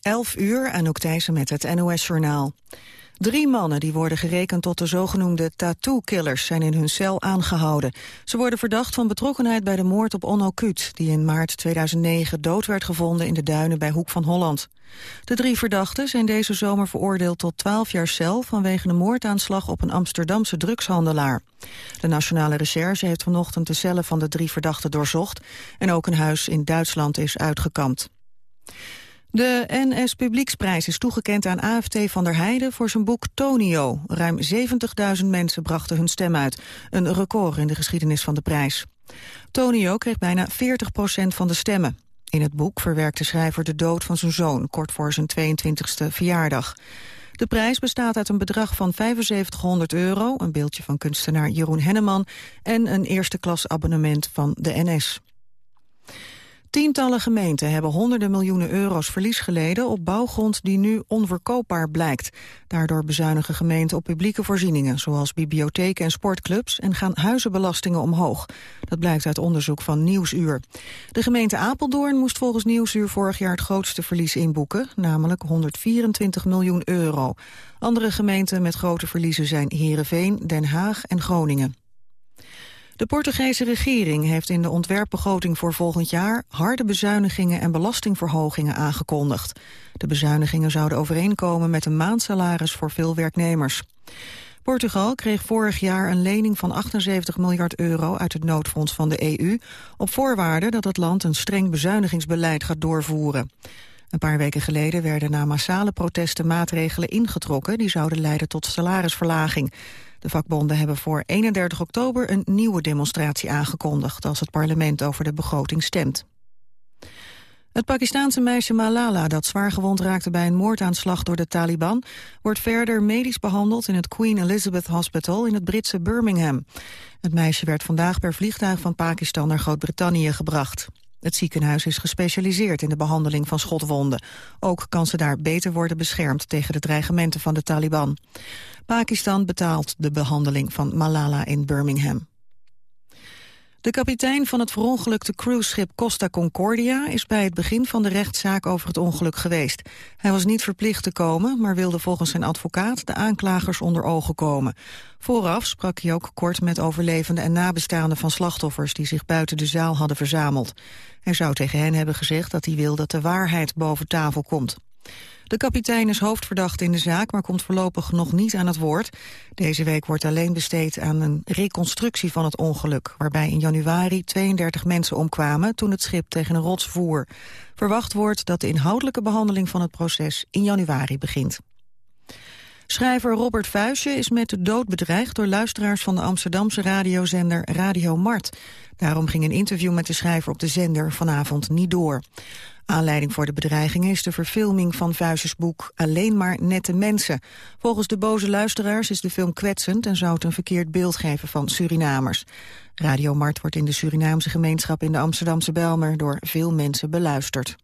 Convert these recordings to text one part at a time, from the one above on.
11 uur, Anouk Thijssen met het NOS-journaal. Drie mannen die worden gerekend tot de zogenoemde tattoo-killers zijn in hun cel aangehouden. Ze worden verdacht van betrokkenheid bij de moord op Onno die in maart 2009 dood werd gevonden in de duinen bij Hoek van Holland. De drie verdachten zijn deze zomer veroordeeld tot 12 jaar cel vanwege een moordaanslag op een Amsterdamse drugshandelaar. De Nationale Recherche heeft vanochtend de cellen van de drie verdachten doorzocht en ook een huis in Duitsland is uitgekampt. De NS Publieksprijs is toegekend aan AFT van der Heijden voor zijn boek Tonio. Ruim 70.000 mensen brachten hun stem uit. Een record in de geschiedenis van de prijs. Tonio kreeg bijna 40% van de stemmen. In het boek verwerkt de schrijver de dood van zijn zoon, kort voor zijn 22e verjaardag. De prijs bestaat uit een bedrag van 7500 euro, een beeldje van kunstenaar Jeroen Henneman en een eerste klas abonnement van de NS. Tientallen gemeenten hebben honderden miljoenen euro's verlies geleden op bouwgrond die nu onverkoopbaar blijkt. Daardoor bezuinigen gemeenten op publieke voorzieningen, zoals bibliotheken en sportclubs, en gaan huizenbelastingen omhoog. Dat blijkt uit onderzoek van Nieuwsuur. De gemeente Apeldoorn moest volgens Nieuwsuur vorig jaar het grootste verlies inboeken, namelijk 124 miljoen euro. Andere gemeenten met grote verliezen zijn Heerenveen, Den Haag en Groningen. De Portugese regering heeft in de ontwerpbegroting voor volgend jaar harde bezuinigingen en belastingverhogingen aangekondigd. De bezuinigingen zouden overeenkomen met een maandsalaris voor veel werknemers. Portugal kreeg vorig jaar een lening van 78 miljard euro uit het noodfonds van de EU, op voorwaarde dat het land een streng bezuinigingsbeleid gaat doorvoeren. Een paar weken geleden werden na massale protesten maatregelen ingetrokken die zouden leiden tot salarisverlaging. De vakbonden hebben voor 31 oktober een nieuwe demonstratie aangekondigd... als het parlement over de begroting stemt. Het Pakistaanse meisje Malala, dat zwaar gewond raakte bij een moordaanslag door de Taliban, wordt verder medisch behandeld in het Queen Elizabeth Hospital in het Britse Birmingham. Het meisje werd vandaag per vliegtuig van Pakistan naar Groot-Brittannië gebracht. Het ziekenhuis is gespecialiseerd in de behandeling van schotwonden. Ook kan ze daar beter worden beschermd tegen de dreigementen van de Taliban. Pakistan betaalt de behandeling van Malala in Birmingham. De kapitein van het verongelukte cruiseschip Costa Concordia is bij het begin van de rechtszaak over het ongeluk geweest. Hij was niet verplicht te komen, maar wilde volgens zijn advocaat de aanklagers onder ogen komen. Vooraf sprak hij ook kort met overlevenden en nabestaanden van slachtoffers die zich buiten de zaal hadden verzameld. Hij zou tegen hen hebben gezegd dat hij wil dat de waarheid boven tafel komt. De kapitein is hoofdverdachte in de zaak, maar komt voorlopig nog niet aan het woord. Deze week wordt alleen besteed aan een reconstructie van het ongeluk... waarbij in januari 32 mensen omkwamen toen het schip tegen een rots voer. Verwacht wordt dat de inhoudelijke behandeling van het proces in januari begint. Schrijver Robert Vuijsje is met de dood bedreigd door luisteraars van de Amsterdamse radiozender Radio Mart. Daarom ging een interview met de schrijver op de zender vanavond niet door. Aanleiding voor de bedreiging is de verfilming van Vuijsjes boek Alleen maar nette mensen. Volgens de boze luisteraars is de film kwetsend en zou het een verkeerd beeld geven van Surinamers. Radio Mart wordt in de Surinaamse gemeenschap in de Amsterdamse Belmer door veel mensen beluisterd.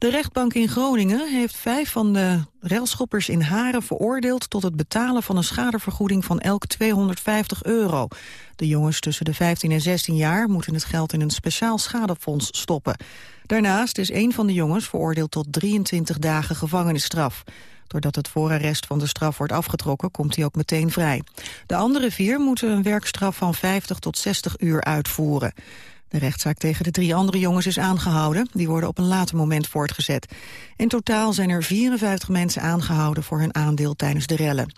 De rechtbank in Groningen heeft vijf van de railschoppers in Haren veroordeeld tot het betalen van een schadevergoeding van elk 250 euro. De jongens tussen de 15 en 16 jaar moeten het geld in een speciaal schadefonds stoppen. Daarnaast is een van de jongens veroordeeld tot 23 dagen gevangenisstraf. Doordat het voorarrest van de straf wordt afgetrokken, komt hij ook meteen vrij. De andere vier moeten een werkstraf van 50 tot 60 uur uitvoeren. De rechtszaak tegen de drie andere jongens is aangehouden. Die worden op een later moment voortgezet. In totaal zijn er 54 mensen aangehouden voor hun aandeel tijdens de rellen.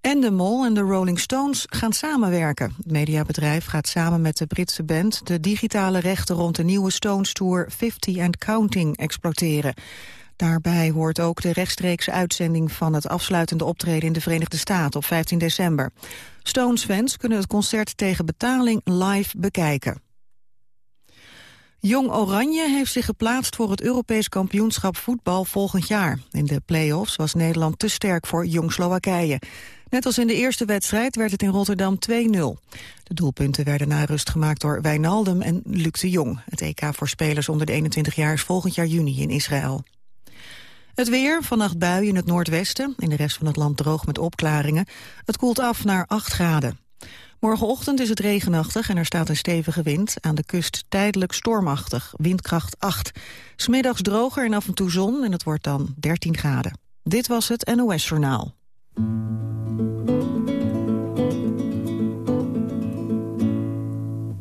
En de Mol en de Rolling Stones gaan samenwerken. Het mediabedrijf gaat samen met de Britse band... de digitale rechten rond de nieuwe Stones Tour 50 and Counting exploiteren. Daarbij hoort ook de rechtstreekse uitzending van het afsluitende optreden in de Verenigde Staten op 15 december. Stones-fans kunnen het concert tegen betaling live bekijken. Jong Oranje heeft zich geplaatst voor het Europees kampioenschap voetbal volgend jaar. In de play-offs was Nederland te sterk voor Jong Slowakije. Net als in de eerste wedstrijd werd het in Rotterdam 2-0. De doelpunten werden na rust gemaakt door Wijnaldum en Luc de Jong. Het EK voor spelers onder de 21 jaar is volgend jaar juni in Israël. Het weer, vannacht buien in het noordwesten. In de rest van het land droog met opklaringen. Het koelt af naar 8 graden. Morgenochtend is het regenachtig en er staat een stevige wind. Aan de kust tijdelijk stormachtig, windkracht 8. Smiddags droger en af en toe zon en het wordt dan 13 graden. Dit was het NOS Journaal.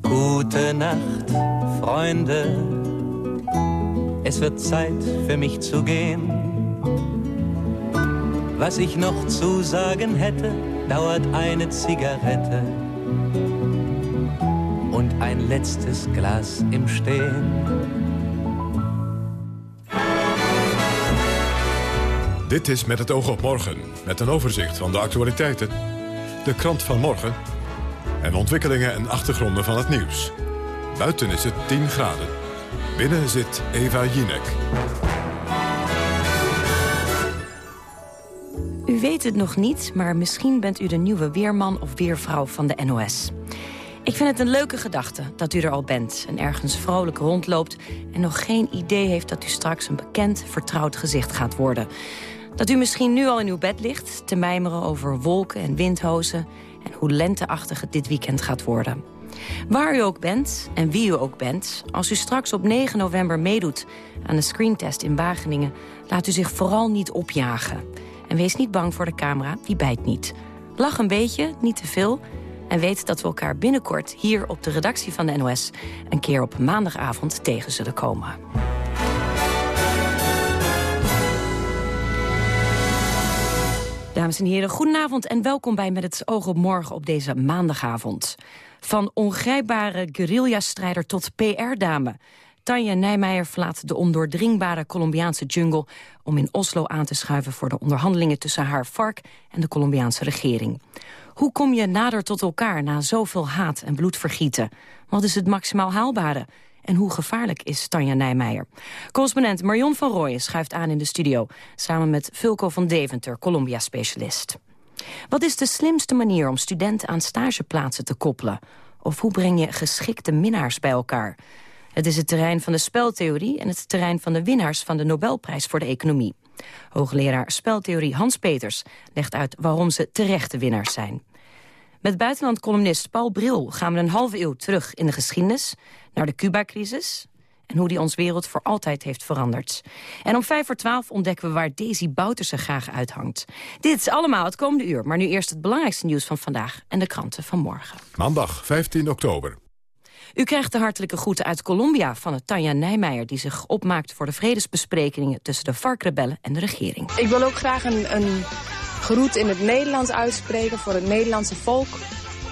Gute Nacht, Freunde. Es wird Zeit für mich zu gehen. Was ich noch zu sagen hätte, dauert eine Zigarette und ein letztes Glas im Stehen. Dit is Met het oog op morgen, met een overzicht van de actualiteiten, de krant van morgen en ontwikkelingen en achtergronden van het nieuws. Buiten is het 10 graden. Binnen zit Eva Jinek. U weet het nog niet, maar misschien bent u de nieuwe weerman of weervrouw van de NOS. Ik vind het een leuke gedachte dat u er al bent en ergens vrolijk rondloopt... en nog geen idee heeft dat u straks een bekend, vertrouwd gezicht gaat worden. Dat u misschien nu al in uw bed ligt te mijmeren over wolken en windhozen... en hoe lenteachtig het dit weekend gaat worden. Waar u ook bent en wie u ook bent... als u straks op 9 november meedoet aan de screentest in Wageningen... laat u zich vooral niet opjagen. En wees niet bang voor de camera, die bijt niet. Lach een beetje, niet te veel... en weet dat we elkaar binnenkort hier op de redactie van de NOS... een keer op maandagavond tegen zullen komen. Dames en heren, goedenavond en welkom bij Met het oog op morgen op deze maandagavond. Van ongrijpbare guerrilla-strijder tot PR-dame. Tanja Nijmeijer verlaat de ondoordringbare Colombiaanse jungle... om in Oslo aan te schuiven voor de onderhandelingen tussen haar FARC en de Colombiaanse regering. Hoe kom je nader tot elkaar na zoveel haat en bloedvergieten? Wat is het maximaal haalbare? En hoe gevaarlijk is Tanja Nijmeijer? Correspondent Marion van Rooyen schuift aan in de studio... samen met Vulko van Deventer, Colombia-specialist. Wat is de slimste manier om studenten aan stageplaatsen te koppelen? Of hoe breng je geschikte minnaars bij elkaar? Het is het terrein van de speltheorie en het terrein van de winnaars van de Nobelprijs voor de economie. Hoogleraar speltheorie Hans Peters legt uit waarom ze terechte winnaars zijn. Met buitenlandcolumnist Paul Bril gaan we een halve eeuw terug in de geschiedenis... naar de Cuba-crisis en hoe die ons wereld voor altijd heeft veranderd. En om vijf voor twaalf ontdekken we waar Daisy Bouterse graag uithangt. Dit is allemaal het komende uur, maar nu eerst het belangrijkste nieuws van vandaag... en de kranten van morgen. Maandag 15 oktober. U krijgt de hartelijke groeten uit Colombia van het Tanja Nijmeijer... die zich opmaakt voor de vredesbesprekingen tussen de FARC-rebellen en de regering. Ik wil ook graag een, een groet in het Nederlands uitspreken voor het Nederlandse volk.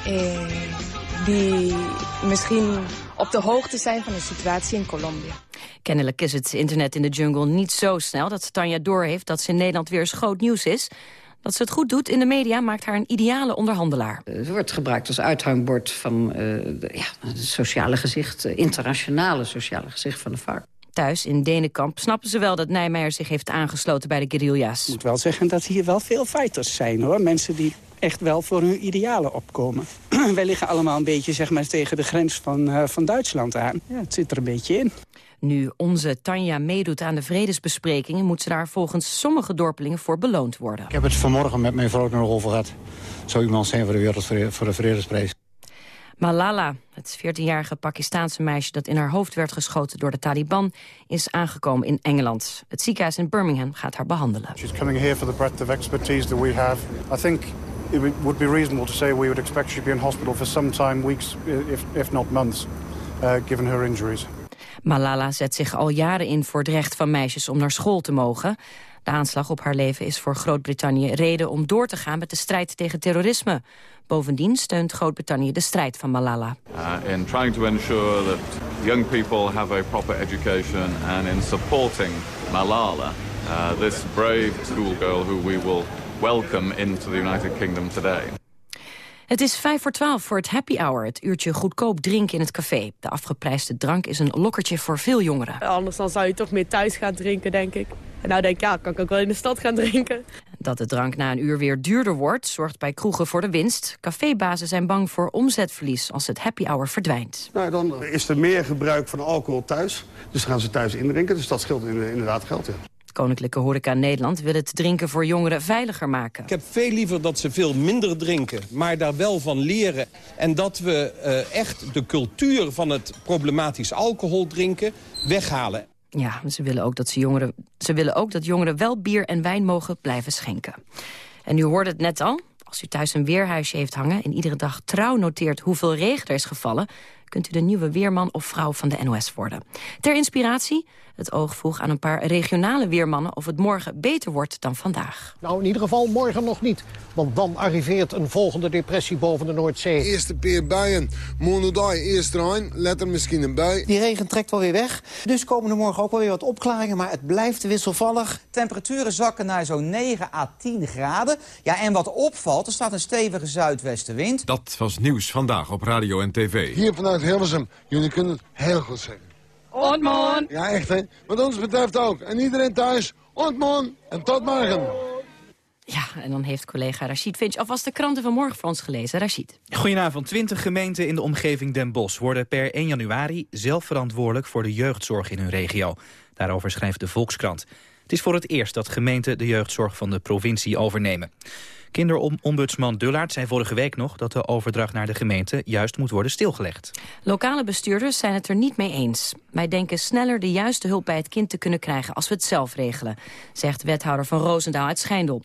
Eh, die misschien op de hoogte zijn van de situatie in Colombia. Kennelijk is het internet in de jungle niet zo snel dat Tanja doorheeft dat ze in Nederland weer eens groot nieuws is. Dat ze het goed doet in de media maakt haar een ideale onderhandelaar. Het wordt gebruikt als uithangbord van uh, de, ja, het sociale gezicht, het internationale sociale gezicht van de FARC. Thuis in Denenkamp snappen ze wel dat Nijmeijer zich heeft aangesloten bij de guerrilla's. Ik moet wel zeggen dat hier wel veel fighters zijn hoor. Mensen die echt wel voor hun idealen opkomen. Wij liggen allemaal een beetje zeg maar, tegen de grens van, uh, van Duitsland aan. Ja, het zit er een beetje in. Nu onze Tanja meedoet aan de vredesbesprekingen... moet ze daar volgens sommige dorpelingen voor beloond worden. Ik heb het vanmorgen met mijn vrouw nog over gehad. Zou iemand zijn voor de, wereld, voor de Vredesprijs. Malala, het 14-jarige Pakistaanse meisje dat in haar hoofd werd geschoten door de Taliban, is aangekomen in Engeland. Het ziekenhuis in Birmingham gaat haar behandelen. She's coming here for the breadth of expertise that we have. I think it would be reasonable to say we would expect she to be in hospital for some time, weeks, if, if not months, uh, given her injuries. Malala zet zich al jaren in voor het recht van meisjes om naar school te mogen. De aanslag op haar leven is voor Groot-Brittannië reden om door te gaan met de strijd tegen terrorisme. Bovendien steunt Groot-Brittannië de strijd van Malala. Uh, in trying to ensure that young people have a proper education and in supporting Malala, uh, this brave schoolgirl who we will welcome into the United Kingdom today. Het is vijf voor twaalf voor het happy hour, het uurtje goedkoop drinken in het café. De afgeprijsde drank is een lokkertje voor veel jongeren. Anders dan zou je toch meer thuis gaan drinken, denk ik. En nou denk ik, ja, kan ik ook wel in de stad gaan drinken. Dat de drank na een uur weer duurder wordt, zorgt bij kroegen voor de winst. Cafébazen zijn bang voor omzetverlies als het happy hour verdwijnt. Nou, dan is er meer gebruik van alcohol thuis. Dus gaan ze thuis indrinken, dus dat scheelt inderdaad geld, ja. Koninklijke Horeca Nederland wil het drinken voor jongeren veiliger maken. Ik heb veel liever dat ze veel minder drinken, maar daar wel van leren. En dat we eh, echt de cultuur van het problematisch alcohol drinken weghalen. Ja, ze willen, ook dat ze, jongeren, ze willen ook dat jongeren wel bier en wijn mogen blijven schenken. En u hoorde het net al, als u thuis een weerhuisje heeft hangen... en iedere dag trouw noteert hoeveel regen er is gevallen... kunt u de nieuwe weerman of vrouw van de NOS worden. Ter inspiratie het oog vroeg aan een paar regionale weermannen... of het morgen beter wordt dan vandaag. Nou, in ieder geval morgen nog niet. Want dan arriveert een volgende depressie boven de Noordzee. Eerste peer buien, monodag eerst rein, let er misschien een bui. Die regen trekt wel weer weg. Dus komen er morgen ook wel weer wat opklaringen, maar het blijft wisselvallig. Temperaturen zakken naar zo'n 9 à 10 graden. Ja, en wat opvalt, er staat een stevige zuidwestenwind. Dat was nieuws vandaag op radio en tv. Hier vanuit Hilversum, jullie kunnen het heel goed zeggen. Ontmoen. Ja, echt hè. Wat ons betreft ook. En iedereen thuis, ontmoen en tot morgen. Ja, en dan heeft collega Rachid Finch alvast de kranten van morgen voor ons gelezen. Rachid. Goedenavond. 20 gemeenten in de omgeving Den Bosch worden per 1 januari zelf verantwoordelijk voor de jeugdzorg in hun regio. Daarover schrijft de Volkskrant. Het is voor het eerst dat gemeenten de jeugdzorg van de provincie overnemen. Kinderombudsman Dullaert zei vorige week nog dat de overdracht naar de gemeente juist moet worden stilgelegd. Lokale bestuurders zijn het er niet mee eens. Wij denken sneller de juiste hulp bij het kind te kunnen krijgen als we het zelf regelen, zegt wethouder van Roosendaal uit Schijndel.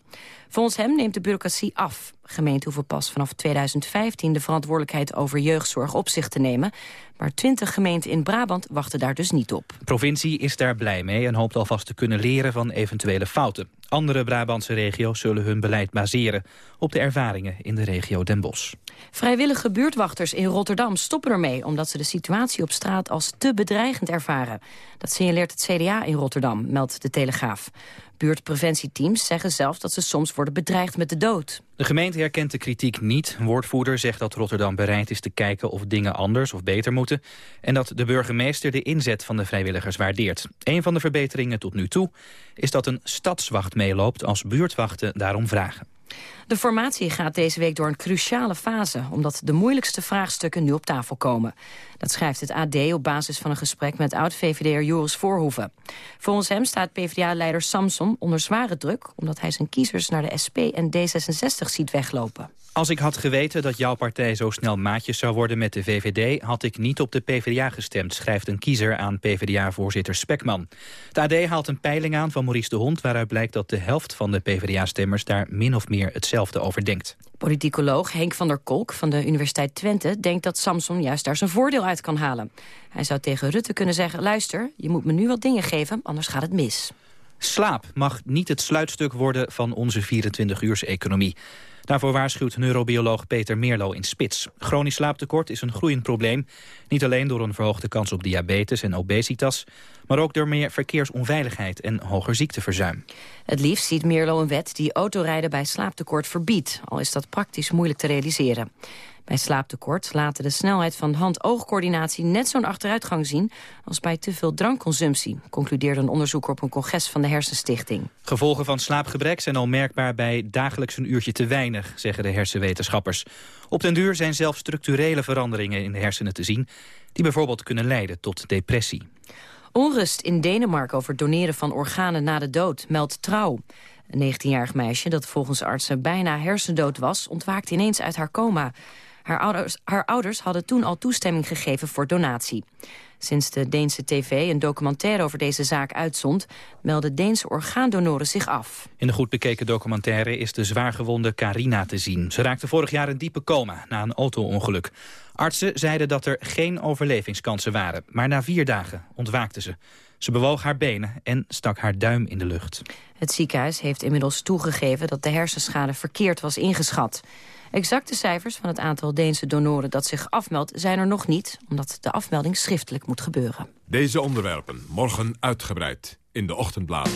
Volgens hem neemt de bureaucratie af. Gemeenten hoeven pas vanaf 2015 de verantwoordelijkheid over jeugdzorg op zich te nemen. Maar 20 gemeenten in Brabant wachten daar dus niet op. De provincie is daar blij mee en hoopt alvast te kunnen leren van eventuele fouten. Andere Brabantse regio's zullen hun beleid baseren op de ervaringen in de regio Den Bosch. Vrijwillige buurtwachters in Rotterdam stoppen ermee... omdat ze de situatie op straat als te bedreigend ervaren. Dat signaleert het CDA in Rotterdam, meldt de Telegraaf. Buurtpreventieteams zeggen zelf dat ze soms worden bedreigd met de dood. De gemeente herkent de kritiek niet. Woordvoerder zegt dat Rotterdam bereid is te kijken of dingen anders of beter moeten. En dat de burgemeester de inzet van de vrijwilligers waardeert. Een van de verbeteringen tot nu toe is dat een stadswacht meeloopt als buurtwachten daarom vragen. De formatie gaat deze week door een cruciale fase... omdat de moeilijkste vraagstukken nu op tafel komen. Dat schrijft het AD op basis van een gesprek met oud-VVD'er Joris Voorhoeven. Volgens hem staat PvdA-leider Samson onder zware druk... omdat hij zijn kiezers naar de SP en D66 ziet weglopen. Als ik had geweten dat jouw partij zo snel maatjes zou worden met de VVD... had ik niet op de PvdA gestemd, schrijft een kiezer aan PvdA-voorzitter Spekman. De AD haalt een peiling aan van Maurice de Hond... waaruit blijkt dat de helft van de PvdA-stemmers daar min of meer hetzelfde over denkt. Politicoloog Henk van der Kolk van de Universiteit Twente... denkt dat Samson juist daar zijn voordeel uit kan halen. Hij zou tegen Rutte kunnen zeggen... luister, je moet me nu wat dingen geven, anders gaat het mis. Slaap mag niet het sluitstuk worden van onze 24-uurs-economie. Daarvoor waarschuwt neurobioloog Peter Meerlo in Spits. Chronisch slaaptekort is een groeiend probleem. Niet alleen door een verhoogde kans op diabetes en obesitas... maar ook door meer verkeersonveiligheid en hoger ziekteverzuim. Het liefst ziet Meerlo een wet die autorijden bij slaaptekort verbiedt... al is dat praktisch moeilijk te realiseren. Bij slaaptekort laten de snelheid van hand-oogcoördinatie net zo'n achteruitgang zien als bij te veel drankconsumptie, concludeerde een onderzoeker op een congres van de Hersenstichting. Gevolgen van slaapgebrek zijn al merkbaar bij dagelijks een uurtje te weinig, zeggen de hersenwetenschappers. Op den duur zijn zelfs structurele veranderingen in de hersenen te zien, die bijvoorbeeld kunnen leiden tot depressie. Onrust in Denemarken over doneren van organen na de dood, meldt Trouw. Een 19-jarig meisje dat volgens artsen bijna hersendood was... ontwaakte ineens uit haar coma. Haar ouders, haar ouders hadden toen al toestemming gegeven voor donatie. Sinds de Deense tv een documentaire over deze zaak uitzond... melden Deense orgaandonoren zich af. In de goed bekeken documentaire is de zwaargewonde Carina te zien. Ze raakte vorig jaar een diepe coma na een auto-ongeluk. Artsen zeiden dat er geen overlevingskansen waren. Maar na vier dagen ontwaakte ze. Ze bewoog haar benen en stak haar duim in de lucht. Het ziekenhuis heeft inmiddels toegegeven dat de hersenschade verkeerd was ingeschat. Exacte cijfers van het aantal Deense donoren dat zich afmeldt zijn er nog niet, omdat de afmelding schriftelijk moet gebeuren. Deze onderwerpen morgen uitgebreid in de ochtendbladen.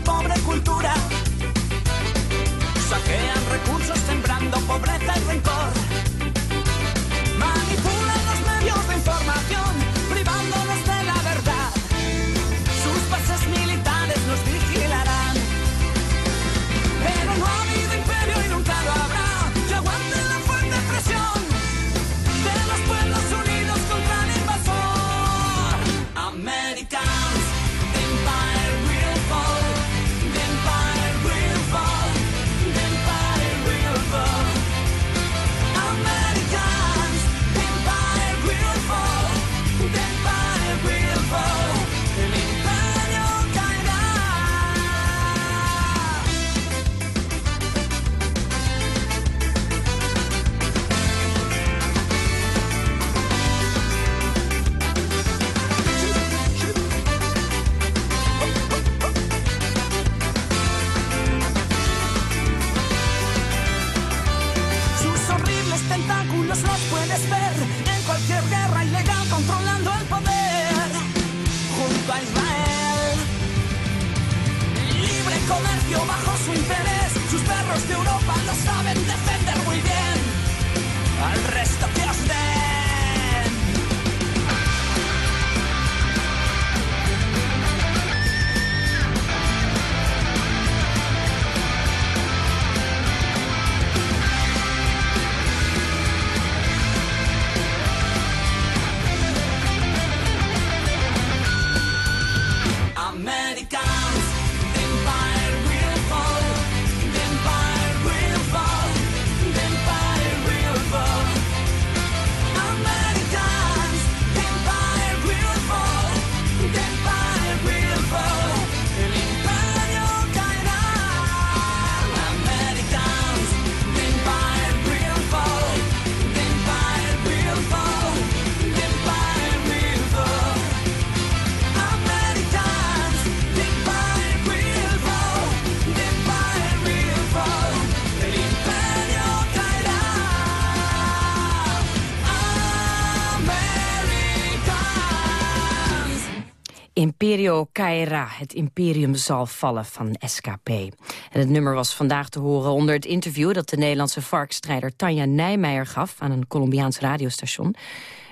Pobre cultura. Caera, het imperium zal vallen van SKP. En het nummer was vandaag te horen onder het interview... dat de Nederlandse varkstrijder Tanja Nijmeijer gaf... aan een Colombiaans radiostation.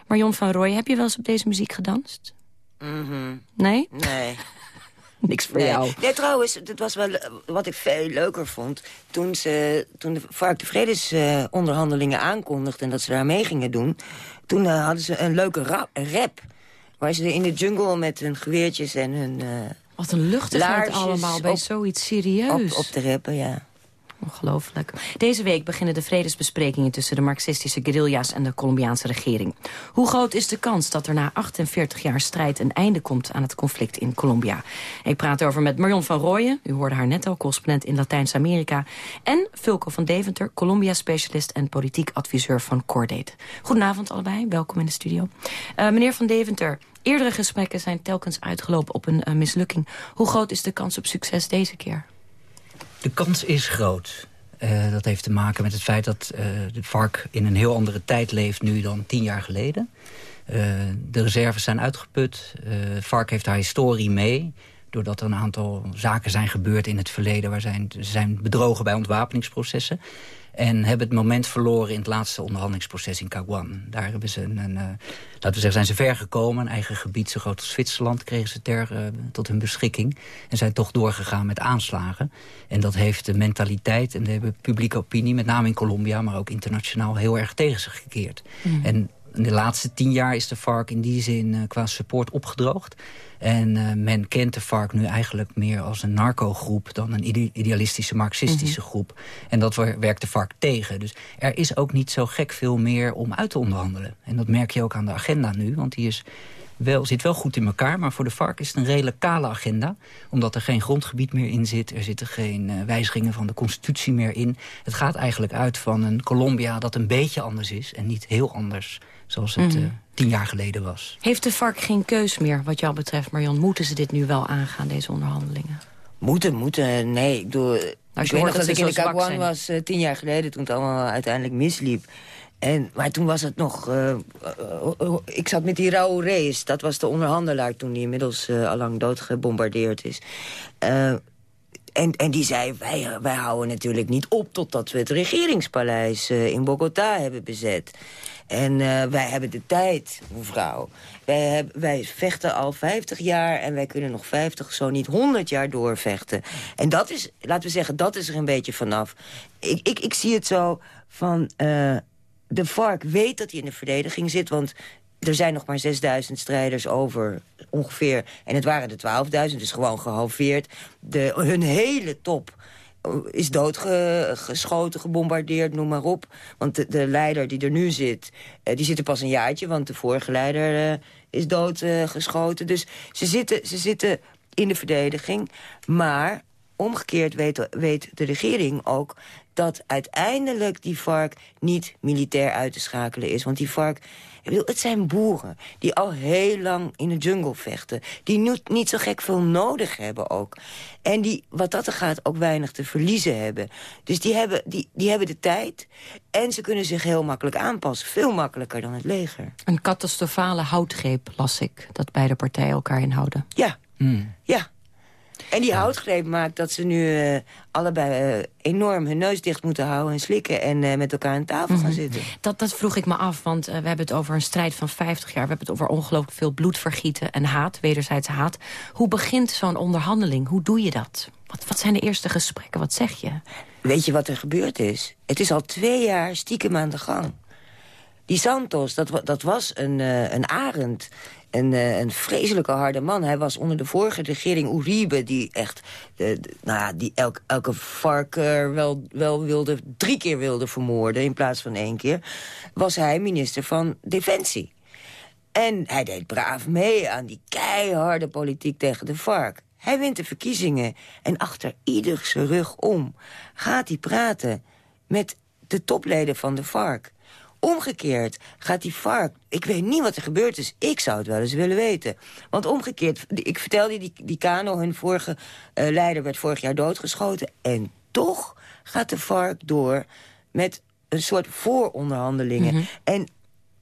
Marion van Rooij, heb je wel eens op deze muziek gedanst? Mhm. Nee? Nee. Niks voor nee. jou. Nee, trouwens, dat was wel eh, wat ik veel leuker vond. Toen, ze, toen de vark de vredesonderhandelingen aankondigden... en dat ze daar mee gingen doen... toen eh, hadden ze een leuke rap, Waar ze in de jungle met hun geweertjes en hun eh Wat een luchtigheid allemaal bij op- zoiets serieus. Op, op te rappen, ja. Ongelooflijk. Deze week beginnen de vredesbesprekingen tussen de marxistische guerrilla's en de Colombiaanse regering. Hoe groot is de kans dat er na 48 jaar strijd een einde komt aan het conflict in Colombia? Ik praat over met Marion van Rooyen, u hoorde haar net al, correspondent in Latijns-Amerika, en Fulco van Deventer, Colombia-specialist en politiek adviseur van Cordate. Goedenavond allebei, welkom in de studio. Eh, meneer van Deventer, eerdere gesprekken zijn telkens uitgelopen op een eh, mislukking. Hoe groot is de kans op succes deze keer? De kans is groot. Eh, dat heeft te maken met het feit dat eh, de vark in een heel andere tijd leeft nu dan tien jaar geleden. Eh, de reserves zijn uitgeput. Vark heeft haar historie mee. Doordat er een aantal zaken zijn gebeurd in het verleden... waar zijn, ze zijn bedrogen bij ontwapeningsprocessen. En hebben het moment verloren in het laatste onderhandelingsproces in Caguan. Daar hebben ze een, een, eh, laten we zeggen, zijn ze ver gekomen. Een eigen gebied zo groot als Zwitserland kregen ze ter, eh, tot hun beschikking. En zijn toch doorgegaan met aanslagen. En dat heeft de mentaliteit en de publieke opinie... met name in Colombia, maar ook internationaal... heel erg tegen zich gekeerd. Mm. En in de laatste tien jaar is de FARC in die zin eh, qua support opgedroogd. En eh, men kent de FARC nu eigenlijk meer als een narco-groep... dan een ide- idealistische marxistische Mhm. groep. En dat wer- werkt de FARC tegen. Dus er is ook niet zo gek veel meer om uit te onderhandelen. En dat merk je ook aan de agenda nu, want die is wel, zit wel goed in elkaar. Maar voor de FARC is het een redelijk kale agenda. Omdat er geen grondgebied meer in zit. Er zitten geen eh, wijzigingen van de constitutie meer in. Het gaat eigenlijk uit van een Colombia dat een beetje anders is. En niet heel anders zoals het Mhm. eh, tien jaar geleden was. Heeft de vark geen keus meer wat jou betreft, Marion? Moeten ze dit nu wel aangaan, deze onderhandelingen? Moeten, moeten. Nee, ik bedoel... Als ik je weet nog dat ik in de zijn. was eh, tien jaar geleden... toen het allemaal uiteindelijk misliep. En, maar toen was het nog... eh, eh, eh, ik zat met die Raúl Reyes. Dat was de onderhandelaar toen die inmiddels eh, allang doodgebombardeerd is. Eh, En, en die zei, wij, wij houden natuurlijk niet op... totdat we het regeringspaleis eh, in Bogota hebben bezet. En eh, wij hebben de tijd, mevrouw. Wij, vechten al 50 jaar en wij kunnen nog 50, zo niet 100 jaar doorvechten. En dat is, laten we zeggen, dat is er een beetje vanaf. Ik, ik, ik zie het zo van... eh, de vark weet dat hij in de verdediging zit, want er zijn nog maar 6000 strijders over ongeveer. En het waren er 12.000, dus gewoon gehalveerd. De, hun hele top is doodgeschoten, gebombardeerd, noem maar op. Want de, de leider die er nu zit, eh, die zit er pas een jaartje... want de vorige leider eh, is doodgeschoten. dus ze zitten, ze zitten in de verdediging. Maar omgekeerd weet, weet de regering ook dat uiteindelijk die vark niet militair uit te schakelen is. Want die vark, ik bedoel, het zijn boeren die al heel lang in de jungle vechten. Die niet, niet zo gek veel nodig hebben ook. En die, wat dat er gaat, ook weinig te verliezen hebben. Dus die hebben, die, die hebben de tijd en ze kunnen zich heel makkelijk aanpassen. Veel makkelijker dan het leger. Een catastrofale houtgreep, las ik, dat beide partijen elkaar inhouden. Ja, ja. En die houtgreep maakt dat ze nu eh, allebei eh, enorm hun neus dicht moeten houden en slikken... en eh, met elkaar aan tafel gaan Mhm. zitten. Dat, dat vroeg ik me af, want we hebben het over een strijd van 50 jaar. We hebben het over ongelooflijk veel bloedvergieten en haat, wederzijds haat. Hoe begint zo'n onderhandeling? Hoe doe je dat? Wat, wat zijn de eerste gesprekken? Wat zeg je? Weet je wat er gebeurd is? Het is al twee jaar stiekem aan de gang. Die Santos, dat, dat was een, eh, een arend. Een, eh, een vreselijke harde man. Hij was onder de vorige regering Uribe... die echt, eh, nou ja, die elk, elke varker wel, wel wilde... drie keer wilde vermoorden in plaats van één keer... was hij minister van Defensie. En hij deed braaf mee aan die keiharde politiek tegen de vark. Hij wint de verkiezingen en achter ieder zijn rug om... gaat hij praten met de topleden van de vark. Omgekeerd gaat die vark... Ik weet niet wat er gebeurd is. Ik zou het wel eens willen weten. Want omgekeerd... Ik vertelde, die, die Kano, hun vorige eh, leider, werd vorig jaar doodgeschoten. En toch gaat de vark door met een soort vooronderhandelingen. Mhm. En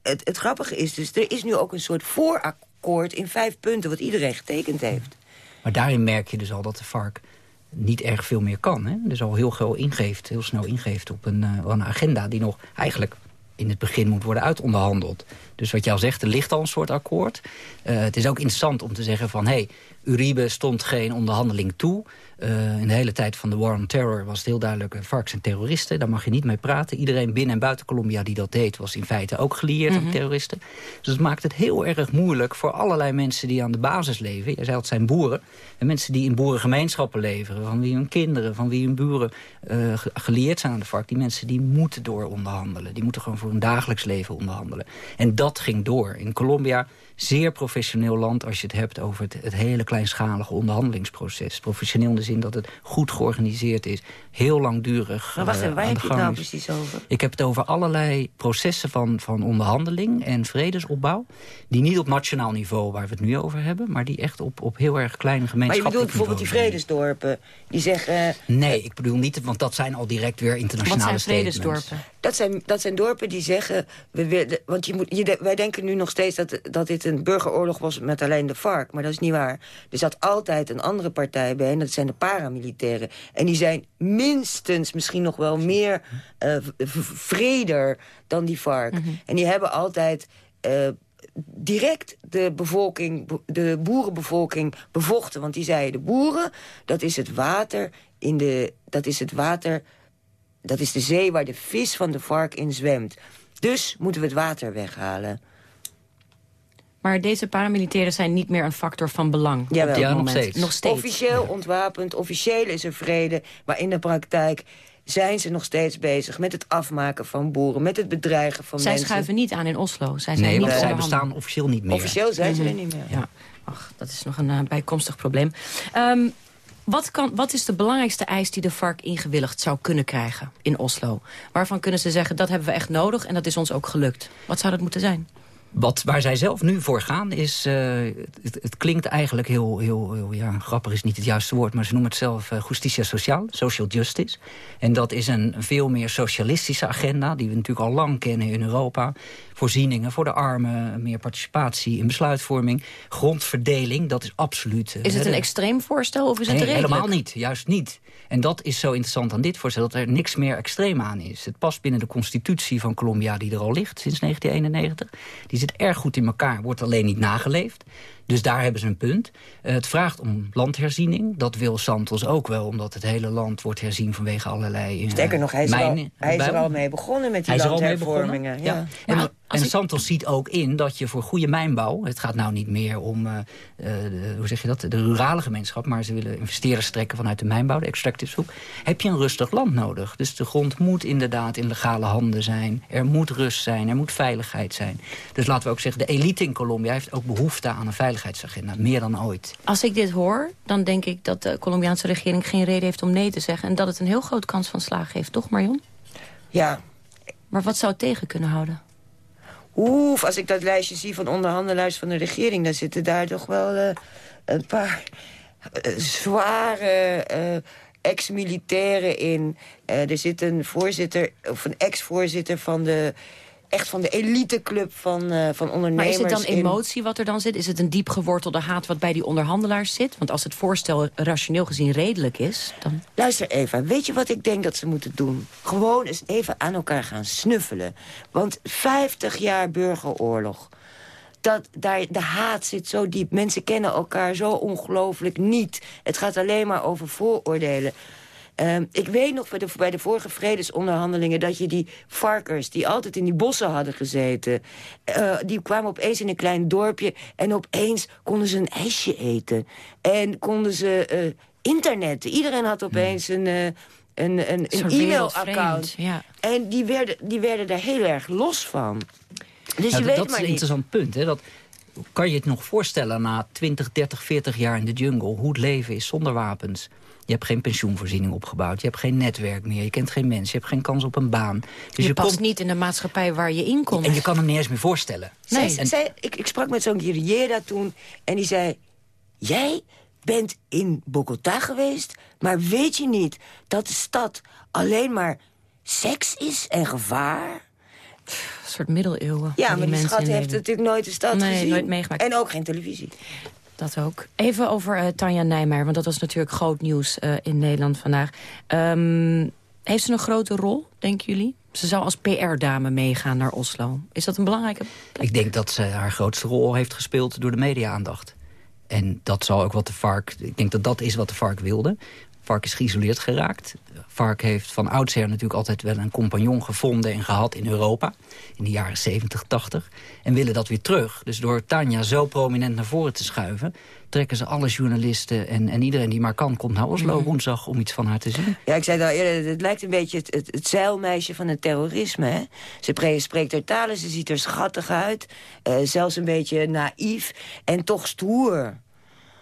het, het grappige is dus... er is nu ook een soort voorakkoord in vijf punten... wat iedereen getekend heeft. Maar daarin merk je dus al dat de vark niet erg veel meer kan. Hè? Dus al heel, gauw ingeeft, heel snel ingeeft op een, eh, een agenda... die nog eigenlijk in het begin moet worden uitonderhandeld. Dus wat je al zegt, er ligt al een soort akkoord. Eh, het is ook interessant om te zeggen van... hey, Uribe stond geen onderhandeling toe. Eh, in de hele tijd van de War on Terror was het heel duidelijk... eh, varks zijn terroristen, daar mag je niet mee praten. Iedereen binnen en buiten Colombia die dat deed... was in feite ook gelieerd Mhm. aan terroristen. Dus het maakt het heel erg moeilijk voor allerlei mensen die aan de basis leven. Jij zei het zijn boeren. En mensen die in boerengemeenschappen leven. Van wie hun kinderen, van wie hun buren eh, ge- gelieerd zijn aan de vark. Die mensen die moeten door onderhandelen. Die moeten gewoon voor hun dagelijks leven onderhandelen. En dat ging door. In Colombia zeer professioneel land als je het hebt over het, het hele kleinschalige onderhandelingsproces. Professioneel in de zin dat het goed georganiseerd is. Heel langdurig. Maar wacht even, waar heb je het nou precies over? Ik heb het over allerlei processen van, van onderhandeling en vredesopbouw. Die niet op nationaal niveau, waar we het nu over hebben... maar die echt op, op heel erg kleine Maar je bedoelt bijvoorbeeld die vredesdorpen... die zeggen... zijn. Nee, ik bedoel niet, want dat zijn al direct weer internationale statements. Dat zijn, dat zijn dorpen die zeggen... We willen, want je moet, je, wij denken nu nog steeds dat, dat dit een burgeroorlog was met alleen de FARC. Maar dat is niet waar. Er zat altijd een andere partij bij en dat zijn de paramilitairen. En die zijn minstens misschien nog wel meer v- vreder dan die FARC. En die hebben altijd... eh, direct de bevolking, de boerenbevolking bevochten. Want die zeiden, de boeren, dat is het water in de... dat is het water dat is de zee waar de vis van de vark in zwemt. Dus moeten we het water weghalen. Maar deze paramilitairen zijn niet meer een factor van belang. op Jawel. dit Ja, nog moment. steeds. Nog steeds. Officieel ontwapend, officieel is er vrede. Maar in de praktijk zijn ze nog steeds bezig met het afmaken van boeren... met het bedreigen van Zij mensen. schuiven niet aan in Oslo. Zij zijn Nee, niet want zij bestaan officieel niet meer. Officieel zijn ze er niet meer. Ja, ach, dat is nog een eh, bijkomstig probleem. Ehm, wat, kan, wat is de belangrijkste eis die de vark ingewilligd zou kunnen krijgen in Oslo? Waarvan kunnen ze zeggen, dat hebben we echt nodig en dat is ons ook gelukt. Wat zou dat moeten zijn? Wat, waar zij zelf nu voor gaan is... eh, het, het klinkt eigenlijk heel, heel, heel... Ja, grappig is niet het juiste woord... maar ze noemen het zelf uh, justitia sociaal, social justice. En dat is een veel meer socialistische agenda... die we natuurlijk al lang kennen in Europa. Voorzieningen voor de armen, meer participatie in besluitvorming. Grondverdeling, dat is absoluut... Is het een extreem voorstel of is het Nee, redelijk? helemaal niet. Juist niet. En dat is zo interessant aan dit voorstel, dat er niks meer extreem aan is. Het past binnen de constitutie van Colombia die er al ligt sinds 1991. Die zit erg goed in elkaar, wordt alleen niet nageleefd. Dus daar hebben ze een punt. Eh, het vraagt om landherziening. Dat wil Santos ook wel, omdat het hele land wordt herzien vanwege allerlei... eh, Sterker nog, hij is, er al, hij is er al mee begonnen met die er landhervormingen. Ja. Ja. En, en Santos ziet ook in dat je voor goede mijnbouw... het gaat nou niet meer om, eh, eh, de, hoe zeg je dat, de rurale gemeenschap... maar ze willen investeerders trekken vanuit de mijnbouw, de extractive hoek... heb je een rustig land nodig. Dus de grond moet inderdaad in legale handen zijn. Er moet rust zijn, er moet veiligheid zijn. Dus laten we ook zeggen, de elite in Colombia... heeft ook behoefte aan een veiligheidsagenda, meer dan ooit. Als ik dit hoor, dan denk ik dat de Colombiaanse regering geen reden heeft om nee te zeggen. En dat het een heel groot kans van slagen heeft, toch Marion? Ja. Maar wat zou het tegen kunnen houden? Oef, als ik dat lijstje zie van onderhandelaars van de regering... dan zitten daar toch wel eh, een paar eh, zware eh, ex-militairen in. Eh, er zit een voorzitter, of een ex-voorzitter van de... Echt van de eliteclub van, eh van Maar ondernemers. is het dan in- emotie wat er dan zit? Is het een diep gewortelde haat wat bij die onderhandelaars zit? Want als het voorstel rationeel gezien redelijk is... dan... Luister Eva, weet je wat ik denk dat ze moeten doen? Gewoon eens even aan elkaar gaan snuffelen. Want 50 jaar burgeroorlog. Dat, daar, de haat zit zo diep. Mensen kennen elkaar zo ongelooflijk niet. Het gaat alleen maar over vooroordelen. Ehm, ik weet nog bij de, bij de vorige vredesonderhandelingen... dat je die varkers die altijd in die bossen hadden gezeten... eh, die kwamen opeens in een klein dorpje... en opeens konden ze een ijsje eten. En konden ze eh, internetten. Iedereen had opeens een... eh, een, een, een Soort e-mailaccount. ja. En die werden, die werden daar heel erg los van. Dus Ja, je dat- weet dat is maar een niet. interessant punt. Hè? Dat, kan je het nog voorstellen na 20, 30, 40 jaar in de jungle... hoe het leven is zonder wapens? Je hebt geen pensioenvoorziening opgebouwd. Je hebt geen netwerk meer. Je kent geen mensen. Je hebt geen kans op een baan. Dus je, past komt- niet in de maatschappij waar je in komt. En je kan hem niet eens meer voorstellen. Zij, En- zij, ik, ik sprak met zo'n guerrillera toen en die zei... Jij bent in Bogota geweest, maar weet je niet... dat de stad alleen maar seks is en gevaar? Een soort middeleeuwen. Ja, maar die schat heeft natuurlijk nooit de stad Nee, gezien. nooit meegemaakt. En ook geen televisie. Dat ook. Even over eh, Tanja Nijmeijer, want dat was natuurlijk groot nieuws eh, in Nederland vandaag. Ehm, heeft ze een grote rol, denken jullie? Ze zou als PR-dame meegaan naar Oslo. Is dat een belangrijke... Ik denk dat ze haar grootste rol heeft gespeeld door de media-aandacht. En dat zal ook wat de FARC... Ik denk dat dat is wat de FARC wilde. FARC is geïsoleerd geraakt. FARC heeft van oudsher natuurlijk altijd wel een compagnon gevonden en gehad in Europa. In de jaren 70, 80. En willen dat weer terug. Dus door Tanja zo prominent naar voren te schuiven... trekken ze alle journalisten en, en iedereen die maar kan... komt naar Oslo Mhm. woensdag om iets van haar te zien. Ja, ik zei het al eerder, het lijkt een beetje het, het, het zeilmeisje van het terrorisme. Hè? Ze pre- spreekt haar talen, ze ziet er schattig uit. eh, zelfs een beetje naïef en toch stoer.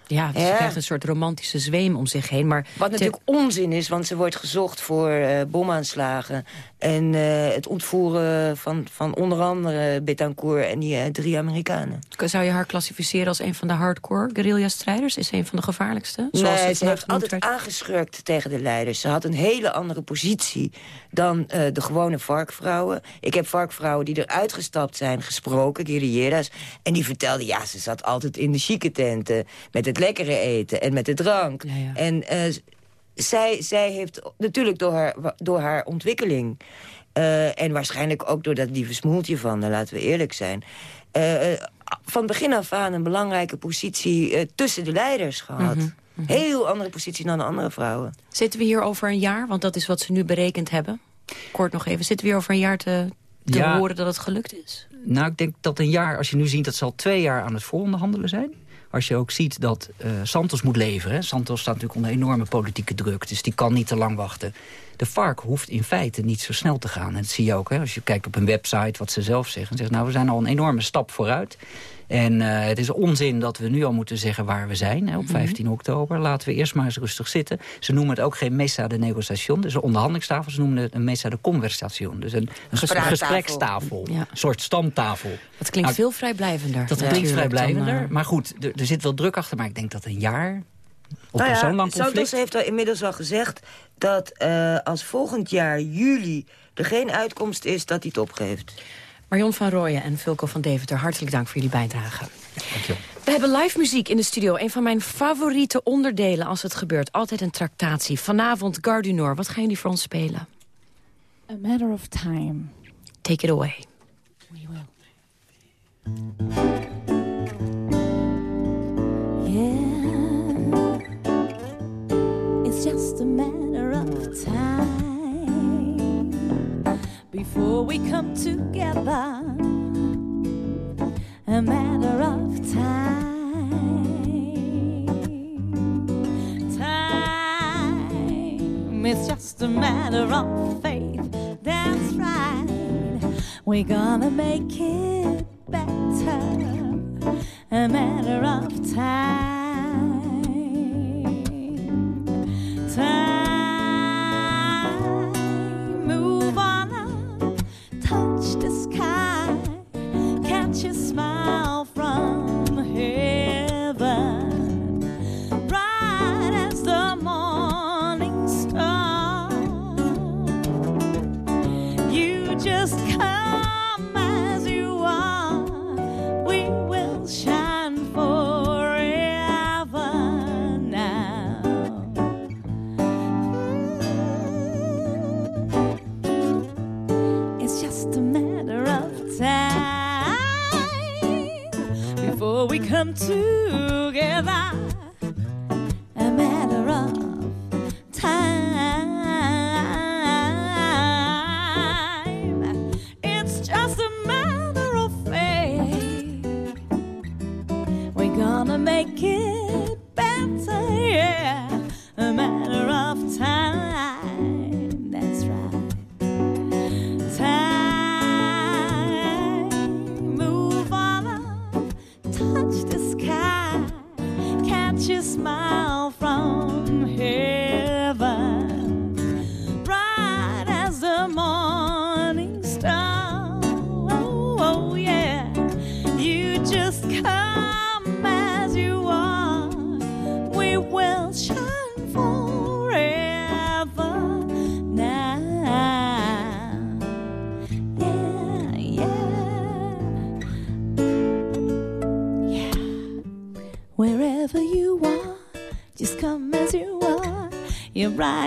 Ja, ze krijgt een soort romantische zweem om zich heen. Maar Wat natuurlijk onzin is, want ze wordt gezocht voor eh, bomaanslagen... en eh, het ontvoeren van, van onder andere Betancourt en die eh, drie Amerikanen. Zou je haar klassificeren als een van de hardcore guerrilla-strijders? Is ze een van de gevaarlijkste? Zoals nee, ze heeft altijd werd? aangeschurkt tegen de leiders. Ze had een hele andere positie dan de gewone varkvrouwen. Ik heb varkvrouwen die eruit gestapt zijn gesproken, guerrilleras. En die vertelden, ja, ze zat altijd in de chique tenten... met het lekkere eten en met de drank. En eh, zij, zij heeft natuurlijk door haar, door haar ontwikkeling... eh, en waarschijnlijk ook door dat lieve smoeltje van, haar, laten we eerlijk zijn... eh, eh, van begin af aan een belangrijke positie eh, tussen de leiders gehad. Mhm, Heel andere positie dan de andere vrouwen. Zitten we hier over een jaar? Want dat is wat ze nu berekend hebben. Kort nog even. Zitten we hier over een jaar te, te Ja. horen dat het gelukt is? Nou, ik denk dat een jaar, als je nu ziet dat ze al twee jaar aan het vooronderhandelen zijn. Als je ook ziet dat eh, Santos moet leveren. Santos staat natuurlijk onder enorme politieke druk, dus die kan niet te lang wachten. de vark hoeft in feite niet zo snel te gaan. En dat zie je ook, hè, als je kijkt op een website wat ze zelf zeggen. Zeggen, nou, we zijn al een enorme stap vooruit. En uh, het is onzin dat we nu al moeten zeggen waar we zijn hè, op 15 mm -hmm. oktober. Laten we eerst maar eens rustig zitten. Ze noemen het ook geen mesa de negociation, dus een onderhandelingstafel. Ze noemen het een mesa de conversation. Dus een, een gesprekstafel, ja. een soort stamtafel. Dat klinkt nou, veel vrijblijvender. Dat ja. klinkt vrijblijvender, dan, uh... maar goed, er, er zit wel druk achter. Maar ik denk dat een jaar op nou ja, zo'n lang conflict... Santos heeft al inmiddels al gezegd dat uh, als volgend jaar juli er geen uitkomst is, dat hij het opgeeft. Marion van Rooyen en Vulko van Deventer, hartelijk dank voor jullie bijdrage. We hebben live muziek in de studio. Een van mijn favoriete onderdelen als het gebeurt. Altijd een tractatie. Vanavond Gardunor. Wat gaan jullie voor ons spelen? A matter of time. Take it away. We will. Yeah. It's just a matter Before we come together. a matter of time. Time is just a matter of faith. That's right. We're gonna make it better. A matter of time. We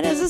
that is a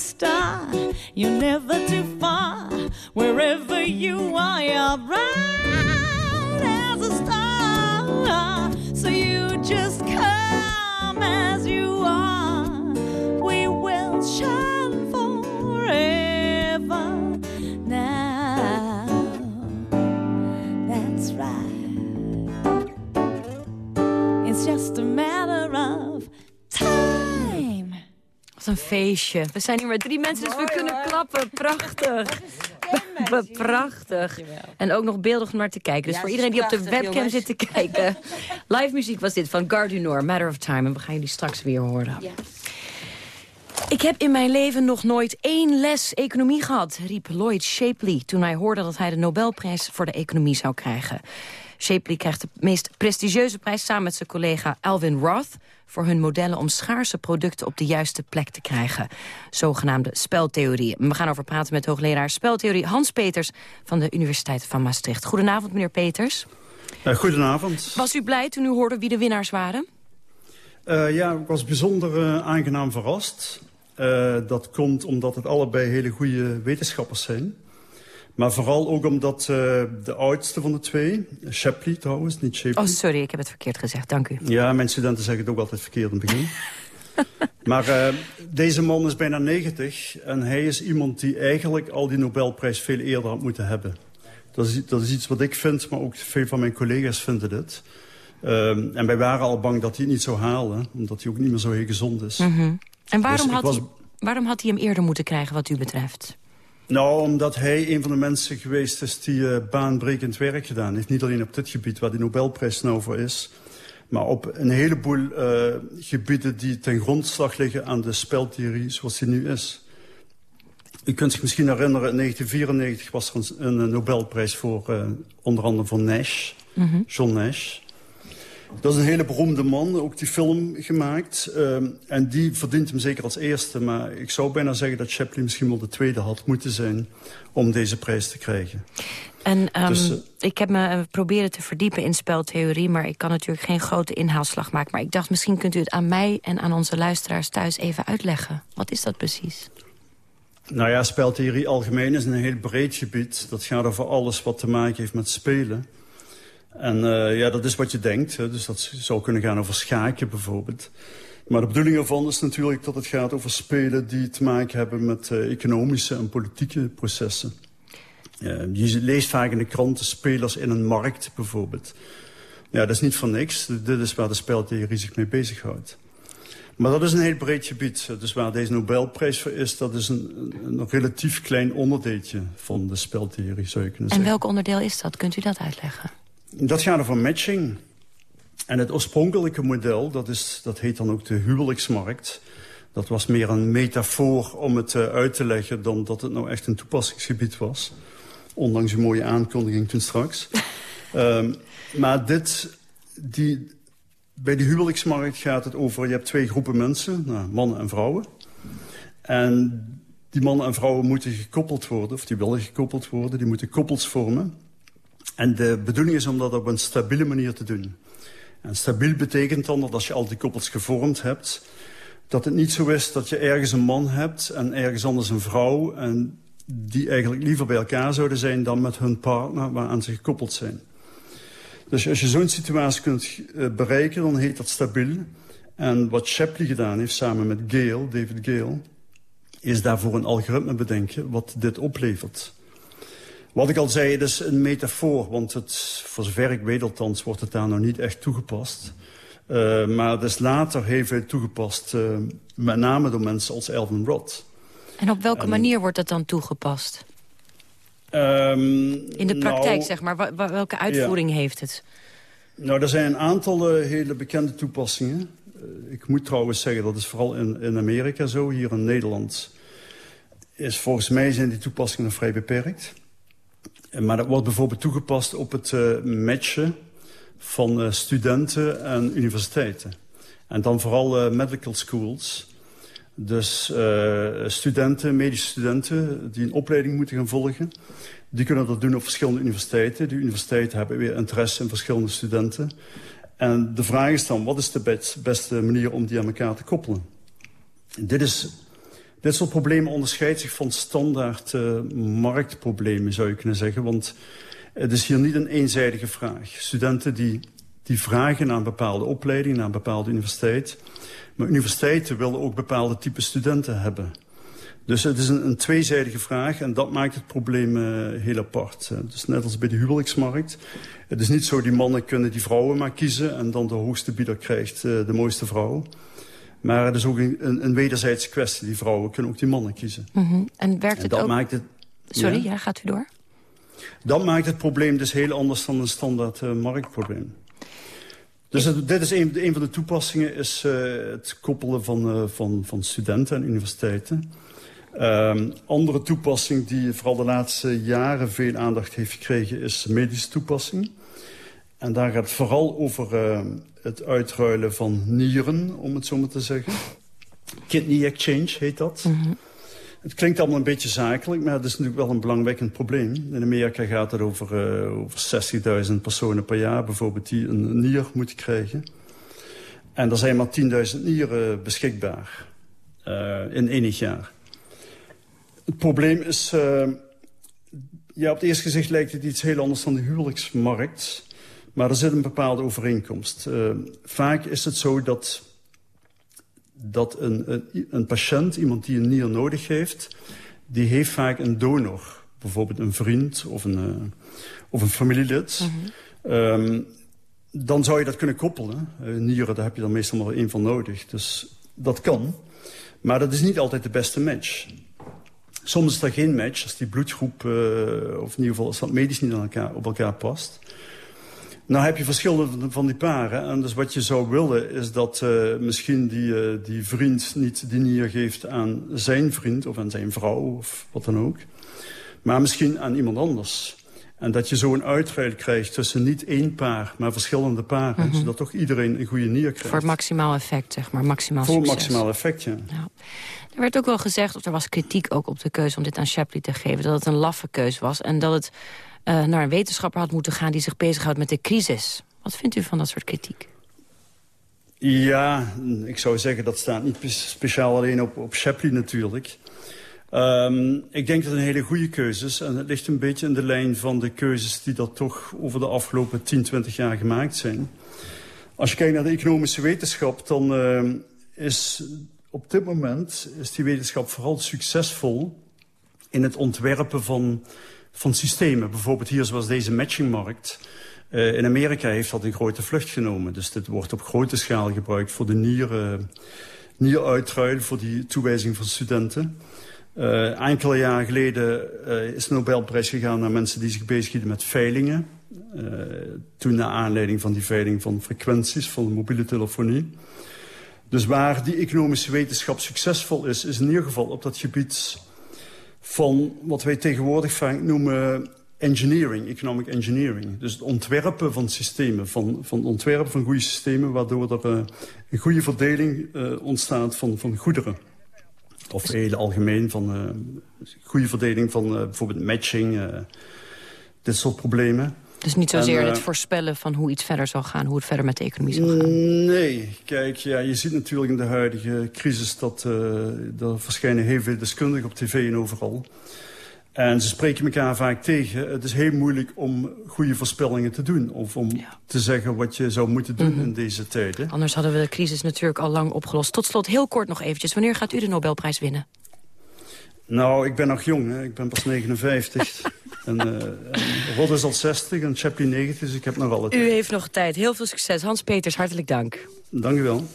feestje. We zijn hier met drie mensen, dus we kunnen klappen. Prachtig. Prachtig. En ook nog beeldig om naar te kijken. Dus Ja, voor iedereen die op de webcam jongens. zit te kijken. Live muziek was dit van Gardunor, Matter of Time. En we gaan jullie straks weer horen. Ik heb in mijn leven nog nooit één les economie gehad, riep Lloyd Shapley toen hij hoorde dat hij de Nobelprijs voor de economie zou krijgen. Shapley krijgt de meest prestigieuze prijs samen met zijn collega Alvin Roth voor hun modellen om schaarse producten op de juiste plek te krijgen. Zogenaamde speltheorie. We gaan over praten met hoogleraar speltheorie Hans Peters van de Universiteit van Maastricht. Goedenavond, meneer Peters. Uh, goedenavond. Was u blij toen u hoorde wie de winnaars waren? Uh, ja, ik was bijzonder uh, aangenaam verrast. Dat komt omdat het allebei hele goede wetenschappers zijn. Maar vooral ook omdat uh, de oudste van de twee, Shapley trouwens, niet Shapley. Oh, sorry, ik heb het verkeerd gezegd, dank u. Ja, mijn studenten zeggen het ook altijd verkeerd in het begin. maar uh, deze man is bijna 90 en hij is iemand die eigenlijk al die Nobelprijs veel eerder had moeten hebben. Dat is, dat is iets wat ik vind, maar ook veel van mijn collega's vinden dit. Um, en wij waren al bang dat hij het niet zou halen, omdat hij ook niet meer zo heel gezond is. Mm -hmm. En waarom dus had was... hij... Waarom had hij hem eerder moeten krijgen wat u betreft? Nou, omdat hij een van de mensen geweest is die eh, baanbrekend werk gedaan heeft. Niet alleen op dit gebied waar die Nobelprijs nou voor is. Maar op een heleboel eh, gebieden die ten grondslag liggen aan de speltheorie zoals die nu is. U kunt zich misschien herinneren, in 1994 was er een, een Nobelprijs voor eh, onder andere voor Nash, Mhm. John Nash. Dat is een hele beroemde man, ook die film gemaakt. Ehm, en die verdient hem zeker als eerste. Maar ik zou bijna zeggen dat Chaplin misschien wel de tweede had moeten zijn... om deze prijs te krijgen. En ehm, Dus, eh, ik heb me eh, proberen te verdiepen in speltheorie... maar ik kan natuurlijk geen grote inhaalslag maken. Maar ik dacht, misschien kunt u het aan mij en aan onze luisteraars thuis even uitleggen. Wat is dat precies? Nou ja, speltheorie algemeen is een heel breed gebied. Dat gaat over alles wat te maken heeft met spelen. En eh, ja, dat is wat je denkt. Hè. Dus dat zou kunnen gaan over schaken bijvoorbeeld. Maar de bedoeling ervan is natuurlijk dat het gaat over spelen... die te maken hebben met eh, economische en politieke processen. Eh, je leest vaak in de kranten spelers in een markt bijvoorbeeld. Ja, dat is niet voor niks. Dit is waar de speltheorie zich mee bezighoudt. Maar dat is een heel breed gebied. Dus waar deze Nobelprijs voor is... dat is een, een, relatief klein onderdeeltje van de speltheorie, zou je kunnen En zeggen. welk onderdeel is dat? Kunt u dat uitleggen? Dat gaat over matching. En het oorspronkelijke model, dat, is, dat heet dan ook de huwelijksmarkt. Dat was meer een metafoor om het eh, uit te leggen... dan dat het nou echt een toepassingsgebied was. Ondanks uw mooie aankondiging toen straks. Ehm, maar dit, die, bij de huwelijksmarkt gaat het over... je hebt twee groepen mensen, nou, mannen en vrouwen. En die mannen en vrouwen moeten gekoppeld worden... of die willen gekoppeld worden, die moeten koppels vormen... En de bedoeling is om dat op een stabiele manier te doen. En stabiel betekent dan dat als je al die koppels gevormd hebt... dat het niet zo is dat je ergens een man hebt en ergens anders een vrouw... en die eigenlijk liever bij elkaar zouden zijn dan met hun partner waaraan ze gekoppeld zijn. Dus als je zo'n situatie kunt eh, bereiken, dan heet dat stabiel. En wat Shapley gedaan heeft samen met Gale, David Gale... is daarvoor een algoritme bedenken wat dit oplevert... Wat ik al zei, het is een metafoor, want het, voor zover ik weet althans wordt het daar nog niet echt toegepast. Uh, maar dus later heeft het toegepast, uh, met name door mensen als Elvin Roth. En op welke En- manier wordt dat dan toegepast? Ehm, In de praktijk, nou, zeg maar. Welke uitvoering heeft het? Nou, er zijn een aantal eh, hele bekende toepassingen. Eh, ik moet trouwens zeggen, dat is vooral in, in Amerika zo. Hier in Nederland is volgens mij zijn die toepassingen vrij beperkt. Maar dat wordt bijvoorbeeld toegepast op het eh, matchen van eh, studenten en universiteiten. En dan vooral eh, medical schools. Dus studenten, medische studenten die een opleiding moeten gaan volgen... die kunnen dat doen op verschillende universiteiten. Die universiteiten hebben weer interesse in verschillende studenten. En de vraag is dan, wat is de best- beste manier om die aan elkaar te koppelen? Dit, is, dit soort problemen onderscheidt zich van standaard eh, marktproblemen, zou je kunnen zeggen. Want het is hier niet een eenzijdige vraag. Studenten die, die vragen naar een bepaalde opleiding, naar een bepaalde universiteit. Maar universiteiten willen ook bepaalde type studenten hebben. Dus het is een, een tweezijdige vraag en dat maakt het probleem eh, heel apart. Dus net als bij de huwelijksmarkt. Het is niet zo, die mannen kunnen die vrouwen maar kiezen... en dan de hoogste bieder krijgt eh, de mooiste vrouw. Maar het is ook een, een, wederzijdse kwestie. Die vrouwen kunnen ook die mannen kiezen. Mhm. En werkt En het dat ook... maakt het... Sorry, Ja? ja, gaat u door? Dat maakt het probleem dus heel anders dan een standaard eh, marktprobleem. Dus het- dit is een, een van de toepassingen, is eh, het koppelen van, eh, van, van studenten en universiteiten. Ehm, andere toepassing die vooral de laatste jaren veel aandacht heeft gekregen is medische toepassing. En daar gaat het vooral over eh, het uitruilen van nieren, om het zo maar te zeggen. Kidney exchange heet dat. Het klinkt allemaal een beetje zakelijk, maar het is natuurlijk wel een belangwekkend probleem. In Amerika gaat het over, eh, over 60.000 personen per jaar bijvoorbeeld die een nier moeten krijgen. En er zijn maar 10.000 nieren beschikbaar eh, in enig jaar. Het probleem is, eh, ja, op het eerste gezicht lijkt het iets heel anders dan de huwelijksmarkt. Maar er zit een bepaalde overeenkomst. Eh, vaak is het zo dat dat een, een, een patiënt, iemand die een nier nodig heeft... die heeft vaak een donor. Bijvoorbeeld een vriend of een, eh, of een familielid. Ehm, dan zou je dat kunnen koppelen. Eh, nieren, daar heb je dan meestal maar één van nodig. Dus dat kan. Maar dat is niet altijd de beste match. Soms is dat geen match als die bloedgroep, of in ieder geval als dat medisch niet aan elkaar, op elkaar past. Nou heb je verschillende van die paren. En dus wat je zou willen is dat uh, misschien die, uh, die vriend niet die nier geeft aan zijn vriend of aan zijn vrouw of wat dan ook. Maar misschien aan iemand anders. En dat je zo een uitruil krijgt tussen niet één paar, maar verschillende paren. Mhm. Zodat toch iedereen een goede nier krijgt. Voor maximaal effect, zeg maar. Maximaal Voor succes. maximaal effect, ja. Er werd ook wel gezegd, of er was kritiek ook op de keuze om dit aan Shapley te geven... dat het een laffe keuze was en dat het uh, naar een wetenschapper had moeten gaan... die zich bezighoudt met de crisis. Wat vindt u van dat soort kritiek? Ja, ik zou zeggen dat staat niet speciaal alleen op, op Shapley natuurlijk. Um, ik denk dat het een hele goede keuze is. En het ligt een beetje in de lijn van de keuzes die er toch over de afgelopen 10, 20 jaar gemaakt zijn. Als je kijkt naar de economische wetenschap, dan uh, is op dit moment is die wetenschap vooral succesvol in het ontwerpen van, van systemen. Bijvoorbeeld hier zoals deze matchingmarkt. Uh, in Amerika heeft dat een grote vlucht genomen. Dus dit wordt op grote schaal gebruikt voor de nieren, nieruitruil, voor die toewijzing van studenten. Uh, enkele jaren geleden uh, is de Nobelprijs gegaan naar mensen die zich bezighielden met veilingen. Toen naar aanleiding van die veiling van frequenties van de mobiele telefonie. Dus waar die economische wetenschap succesvol is, is in ieder geval op dat gebied van wat wij tegenwoordig vaak noemen engineering, economic engineering. Dus het ontwerpen van systemen, van, van het ontwerpen van goede systemen... waardoor er uh, een goede verdeling uh, ontstaat van, van goederen. Of heel algemeen, van uh, goede verdeling van bijvoorbeeld matching, dit soort problemen. Dus niet zozeer En, uh, het voorspellen van hoe iets verder zal gaan... hoe het verder met de economie zal gaan. Nee, kijk, ja, je ziet natuurlijk in de huidige crisis... dat uh, er verschijnen heel veel deskundigen op tv en overal. En ze spreken elkaar vaak tegen. Het is heel moeilijk om goede voorspellingen te doen. Of om ja. te zeggen wat je zou moeten doen Mhm. in deze tijden. Anders hadden we de crisis natuurlijk al lang opgelost. Tot slot heel kort nog eventjes. Wanneer gaat u de Nobelprijs winnen? Nou, ik ben nog jong, hè. ik ben pas 59. en uh, Rod is al 60 en Chaplin 90, dus ik heb nog alle U tijd. heeft nog tijd. Heel veel succes. Hans Peters, hartelijk dank. Dank u wel.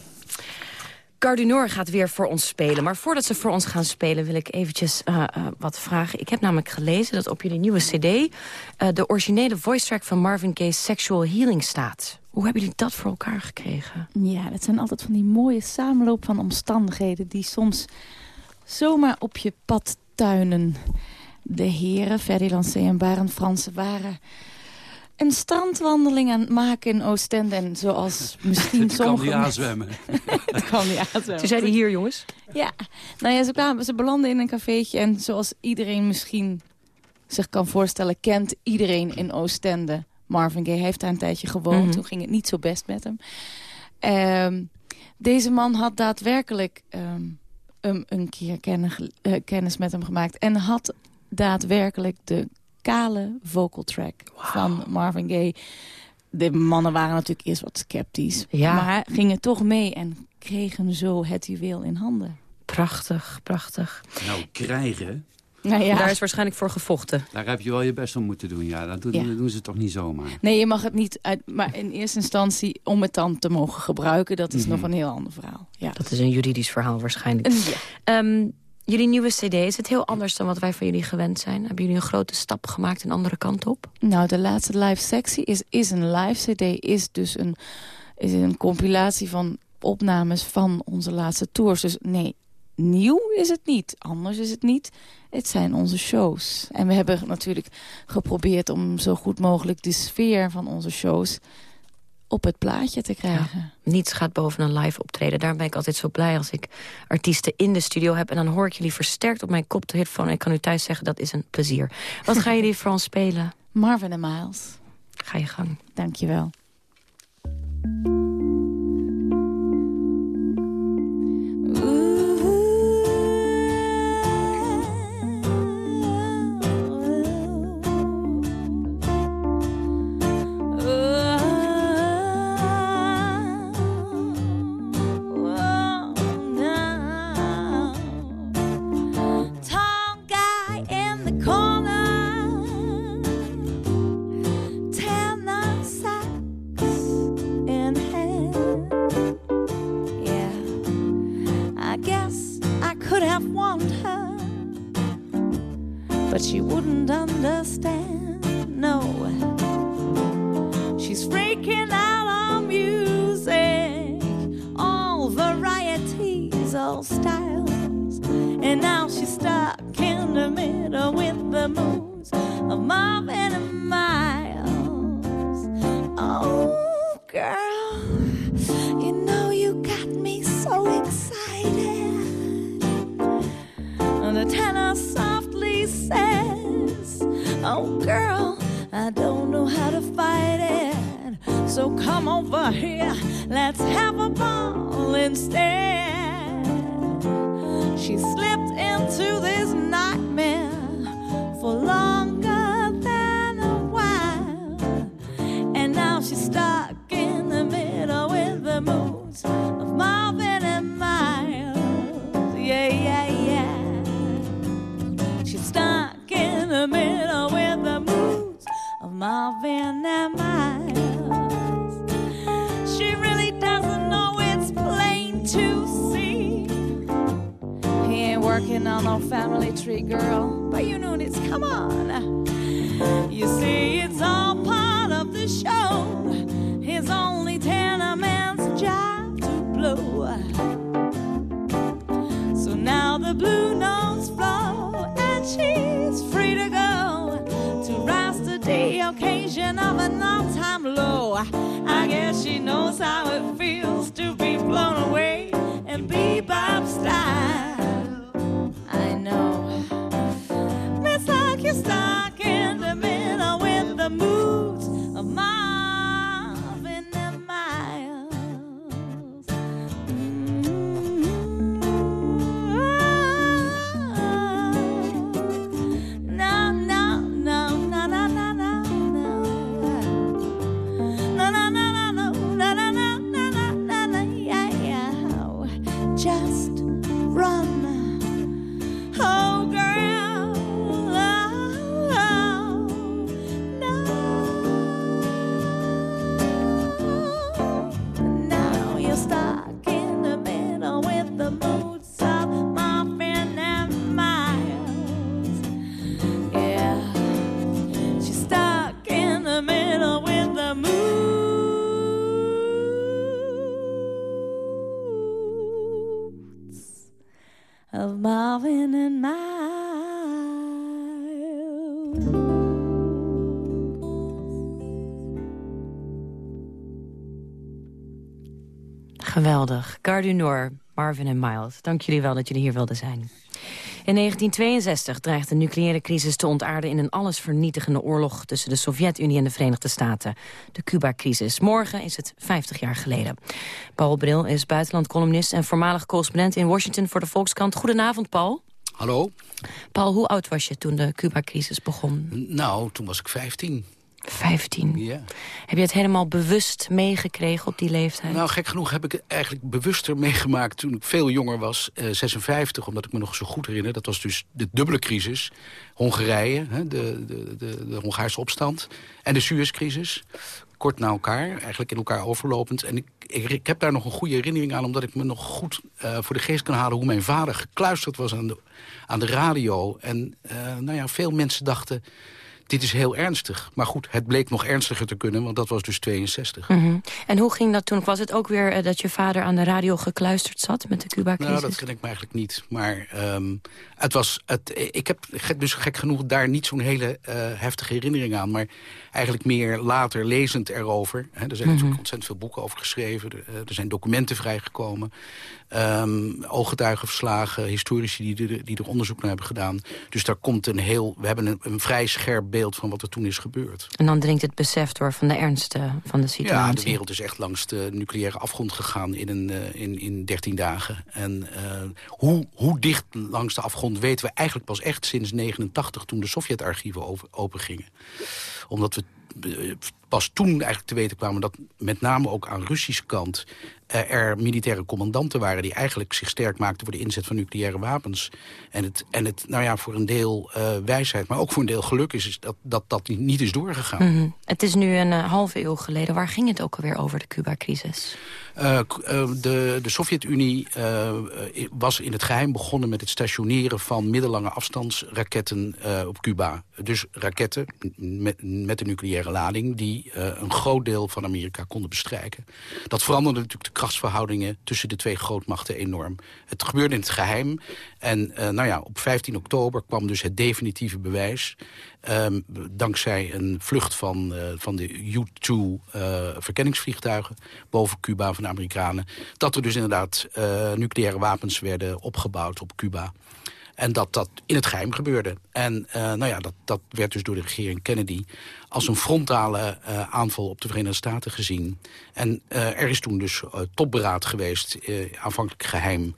Cardinor gaat weer voor ons spelen. Maar voordat ze voor ons gaan spelen wil ik eventjes uh, uh, wat vragen. Ik heb namelijk gelezen dat op jullie nieuwe cd... Uh, de originele voice track van Marvin Gaye's Sexual Healing staat. Hoe hebben jullie dat voor elkaar gekregen? Ja, dat zijn altijd van die mooie samenloop van omstandigheden... die soms zomaar op je pad tuinen. De heren, Ferdinand C. en Barend Fransen, waren een strandwandeling aan het maken in Oostende. En zoals misschien Dat kan sommigen... niet aanzwemmen. Dat kan niet aanzwemmen. Ze zeiden hier, jongens. Ja, nou ja, ze, kwamen, ze belanden in een cafeetje. En zoals iedereen misschien zich kan voorstellen... kent iedereen in Oostende Marvin Gaye. Heeft daar een tijdje gewoond. Mhm. Toen ging het niet zo best met hem. Ehm, deze man had daadwerkelijk ehm, um, een keer kennis, uh, kennis met hem gemaakt. En had daadwerkelijk de kale vocal track van Marvin Gaye. De mannen waren natuurlijk eerst wat sceptisch. Ja. Maar gingen toch mee en kregen zo het juweel in handen. Prachtig, prachtig. Nou, krijgen, Nou ja. Daar is waarschijnlijk voor gevochten. daar heb je wel je best om moeten doen. Ja, dat doen, Ja. dat doen ze toch niet zomaar. Nee, je mag het niet uit... Maar in eerste instantie, om het dan te mogen gebruiken... dat is Mhm. nog een heel ander verhaal. Ja. Dat is een juridisch verhaal waarschijnlijk. Ja. Ehm, jullie nieuwe cd, is het heel anders dan wat wij van jullie gewend zijn? Hebben jullie een grote stap gemaakt een andere kant op? Nou, de laatste live sectie is, is een live cd. Is dus een, is een compilatie van opnames van onze laatste tours. Dus nee, nieuw is het niet. Anders is het niet. Het zijn onze shows. En we hebben natuurlijk geprobeerd om zo goed mogelijk de sfeer van onze shows op het plaatje te krijgen. Niets gaat boven een live optreden. Daar ben ik altijd zo blij als ik artiesten in de studio heb. En dan hoor ik jullie versterkt op mijn kop de. En ik kan u thuis zeggen, dat is een plezier. Wat gaan jullie voor ons spelen? Marvin en Miles. Ga je gang. Dankjewel. Tall but she wouldn't understand. No, she's freaking out on music, all varieties, all styles, and now she's stuck in the middle with the moods of Marvin and Miles. Oh, girl, Oh, girl, I don't know how to fight it. So come over here, let's have a ball instead. She slipped into this And Miles. She really doesn't know it's plain to see. He ain't working on no family tree, girl. But you know it's come on. You see, it's all part of the show. His only tenement's job to blow. So now the blue notes flow, and she's free to go occasion of an all-time low. I guess she knows how it feels to be blown away in bebop style. I know. It's like you're stuck in the middle with the moods of Marvin Geweldig. Marvin en Miles. Dank jullie wel dat jullie hier wilden zijn. In 1962 dreigt de nucleaire crisis te ontaarden... in een allesvernietigende oorlog tussen de Sovjet-Unie en de Verenigde Staten. De Cuba-crisis. Morgen is het 50 jaar geleden. Paul Bril is buitenlandcolumnist en voormalig correspondent in Washington voor de Volkskrant. Goedenavond, Paul. Hallo. Paul, hoe oud was je toen de Cuba-crisis begon? Nou, toen was ik 15. 15. Ja. Heb je het helemaal bewust meegekregen op die leeftijd? Nou, gek genoeg heb ik het eigenlijk bewuster meegemaakt toen ik veel jonger was. eh 56, omdat ik me nog zo goed herinner. Dat was dus de dubbele crisis. Hongarije, hè, de, de, de, de Hongaarse opstand. En de Suezcrisis. Kort na elkaar, eigenlijk in elkaar overlopend. En ik, ik, ik heb daar nog een goede herinnering aan... omdat ik me nog goed eh, voor de geest kan halen... hoe mijn vader gekluisterd was aan de, aan de radio. En eh, nou ja, veel mensen dachten dit is heel ernstig. Maar goed, het bleek nog ernstiger te kunnen, want dat was dus 62. Mhm. En hoe ging dat toen? Was het ook weer eh, dat je vader aan de radio gekluisterd zat met de Cuba-crisis? Nou, dat ken ik me eigenlijk niet. Maar ehm, het was, het, ik heb dus gek genoeg daar niet zo'n hele eh, heftige herinnering aan. Maar eigenlijk meer later lezend erover. Hè, er zijn natuurlijk ontzettend veel boeken over geschreven. Er, eh, er zijn documenten vrijgekomen. Ehm ooggetuigenverslagen, historici die er, die er onderzoek naar hebben gedaan. Dus daar komt een heel... We hebben een, een vrij scherp beeld van wat er toen is gebeurd. En dan dringt het besef door van de ernst eh, van de situatie. Ja, de wereld is echt langs de nucleaire afgrond gegaan in, een, eh, in, in 13 dagen. En hoe, hoe dicht langs de afgrond weten we eigenlijk pas echt sinds 89... toen de Sovjet-archieven opengingen. Omdat we pas toen eigenlijk te weten kwamen... dat met name ook aan Russische kant eh, er militaire commandanten waren... die eigenlijk zich sterk maakten voor de inzet van nucleaire wapens. En het, en het nou ja, voor een deel uh, wijsheid, maar ook voor een deel geluk is... is dat, dat dat niet is doorgegaan. Mm -hmm. Het is nu een uh, halve eeuw geleden. Waar ging het ook alweer over, de Cuba-crisis? Uh, de de Sovjet-Unie was in het geheim begonnen met het stationeren van middellange afstandsraketten op Cuba. Dus raketten met, met een nucleaire die een groot deel van Amerika konden bestrijken. Dat veranderde natuurlijk de krachtsverhoudingen tussen de twee grootmachten enorm. Het gebeurde in het geheim. En uh, nou ja, op 15 oktober kwam dus het definitieve bewijs. Um, dankzij een vlucht van, uh, van de U-2 uh, verkenningsvliegtuigen boven Cuba van de Amerikanen. Dat er dus inderdaad nucleaire wapens werden opgebouwd op Cuba. En dat dat in het geheim gebeurde. En uh, nou ja, dat, dat werd dus door de regering Kennedy als een frontale uh, aanval op de Verenigde Staten gezien. En uh, er is toen dus topberaad geweest, aanvankelijk geheim,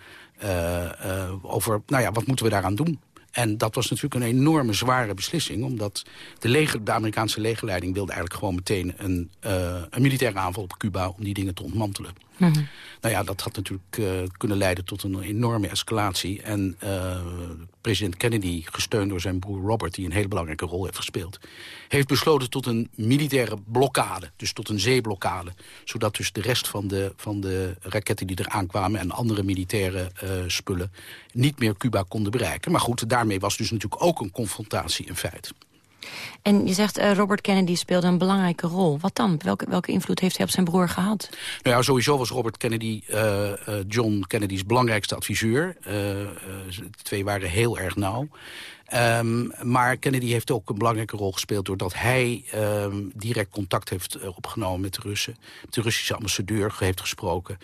over nou ja, wat moeten we daaraan doen. En dat was natuurlijk een enorme zware beslissing. Omdat de, leger, de Amerikaanse legerleiding wilde eigenlijk gewoon meteen een, een militaire aanval op Cuba om die dingen te ontmantelen. -hmm. Nou ja, dat had natuurlijk uh, kunnen leiden tot een enorme escalatie. En uh, president Kennedy, gesteund door zijn broer Robert... die een hele belangrijke rol heeft gespeeld... heeft besloten tot een militaire blokkade. Dus tot een zeeblokkade. Zodat dus de rest van de, van de raketten die er aankwamen... en andere militaire uh, spullen niet meer Cuba konden bereiken. Maar goed, daarmee was dus natuurlijk ook een confrontatie in feite. En je zegt uh, Robert Kennedy speelde een belangrijke rol. Wat dan? Welke, welke invloed heeft hij op zijn broer gehad? Nou ja, sowieso was Robert Kennedy uh, uh, John Kennedy's belangrijkste adviseur. de twee waren heel erg nauw. Um, maar Kennedy heeft ook een belangrijke rol gespeeld... doordat hij um, direct contact heeft uh, opgenomen met de Russen. Met de Russische ambassadeur heeft gesproken.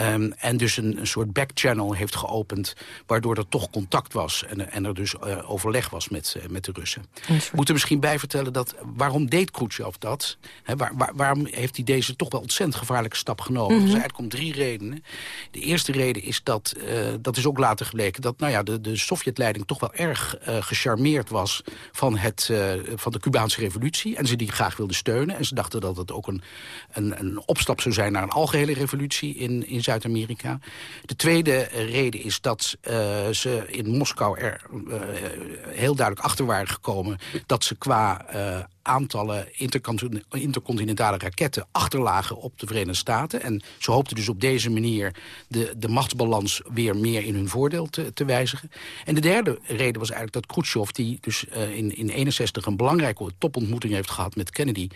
Um, en dus een, een soort backchannel heeft geopend... waardoor er toch contact was en, en er dus uh, overleg was met, uh, met de Russen. We moeten misschien bijvertellen dat... waarom deed Khrushchev dat? He, waar, waar, waarom heeft hij deze toch wel ontzettend gevaarlijke stap genomen? Mm -hmm. Er zijn eigenlijk om drie redenen. De eerste reden is dat, dat is ook later gebleken... dat nou ja, de, de Sovjetleiding toch wel erg gecharmeerd was van, het, uh, van de Cubaanse revolutie. En ze die graag wilden steunen. En ze dachten dat het ook een, een, een opstap zou zijn naar een algehele revolutie in, in Zuid-Amerika. De tweede reden is dat uh, ze in Moskou er uh, heel duidelijk achter waren gekomen... dat ze qua aantallen intercontinentale raketten achterlagen op de Verenigde Staten. En ze hoopten dus op deze manier de, de machtsbalans weer meer in hun voordeel te, te wijzigen. En de derde reden was eigenlijk dat Khrushchev, die dus uh, in, in 61 een belangrijke topontmoeting heeft gehad met Kennedy,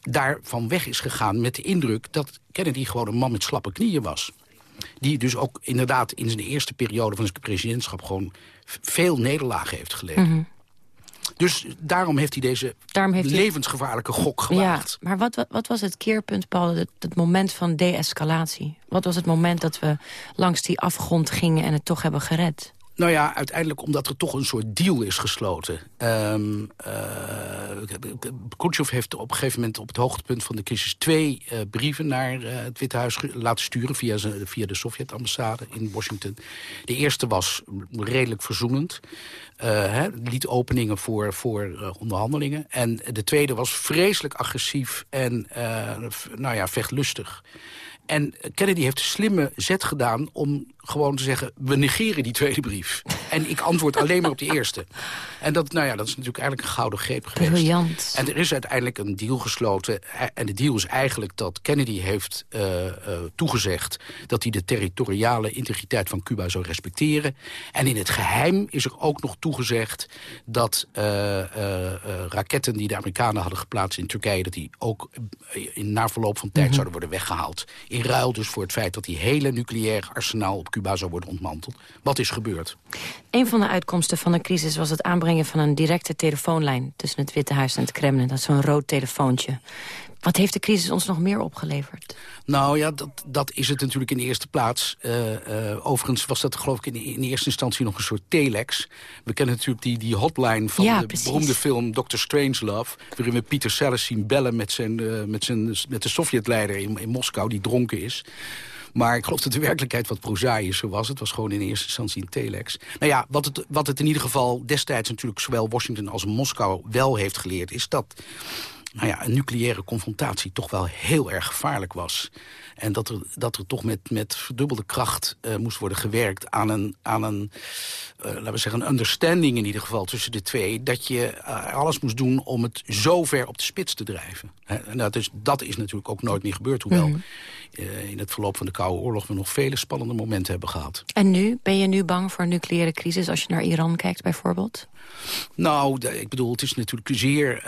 daarvan weg is gegaan met de indruk dat Kennedy gewoon een man met slappe knieën was. Die dus ook inderdaad in zijn eerste periode van zijn presidentschap gewoon veel nederlagen heeft geleden. -hmm. Dus daarom heeft hij deze heeft levensgevaarlijke gok gewaagd. Ja, maar wat, wat, wat, was het keerpunt, Paul, het, het moment van de-escalatie? Wat was het moment dat we langs die afgrond gingen en het toch hebben gered? Nou ja, uiteindelijk omdat er toch een soort deal is gesloten. Um, heeft op een gegeven moment op het hoogtepunt van de crisis... twee uh, brieven naar uh, het Witte Huis laten sturen via, via de Sovjet-ambassade in Washington. De eerste was redelijk verzoenend. Hè, liet openingen voor, voor onderhandelingen. En de tweede was vreselijk agressief en nou ja, vechtlustig. En Kennedy heeft een slimme zet gedaan om gewoon te zeggen... we negeren die tweede brief. En ik antwoord alleen maar op de eerste. En dat, nou ja, dat is natuurlijk eigenlijk een gouden greep geweest. Briljant. En er is uiteindelijk een deal gesloten. En de deal is eigenlijk dat Kennedy heeft uh, uh, toegezegd... dat hij de territoriale integriteit van Cuba zou respecteren. En in het geheim is er ook nog toegezegd... dat uh, raketten die de Amerikanen hadden geplaatst in Turkije... dat die ook in na verloop van tijd mm -hmm. zouden worden weggehaald. In ruil dus voor het feit dat die hele nucleaire arsenaal op Cuba zou worden ontmanteld. Wat is gebeurd? Een van de uitkomsten van de crisis was het aanbrengen van een directe telefoonlijn... tussen het Witte Huis en het Kremlin. Dat is zo'n rood telefoontje. Wat heeft de crisis ons nog meer opgeleverd? Nou ja, dat, dat is het natuurlijk in de eerste plaats. Uh, uh, overigens was dat geloof ik in, in eerste instantie nog een soort telex. We kennen natuurlijk die, die hotline van ja, de precies. beroemde film Dr. Strangelove... waarin we Peter Sellers zien bellen met, zijn, uh, met, zijn, met de Sovjetleider in, in Moskou... die dronken is. Maar ik geloof dat de werkelijkheid wat prozaïscher was. Het was gewoon in eerste instantie een telex. Nou ja, wat het, wat het in ieder geval destijds natuurlijk... zowel Washington als Moskou wel heeft geleerd... is dat nou ja, een nucleaire confrontatie toch wel heel erg gevaarlijk was. En dat er, dat er toch met, met verdubbelde kracht uh, moest worden gewerkt aan een, aan een uh, laten we zeggen, een understanding in ieder geval tussen de twee. Dat je uh, alles moest doen om het zo ver op de spits te drijven. En dat is, dat is natuurlijk ook nooit meer gebeurd. Hoewel mm -hmm. in het verloop van de Koude Oorlog we nog vele spannende momenten hebben gehad. En nu? Ben je nu bang voor een nucleaire crisis als je naar Iran kijkt bijvoorbeeld? Nou, ik bedoel, het is natuurlijk zeer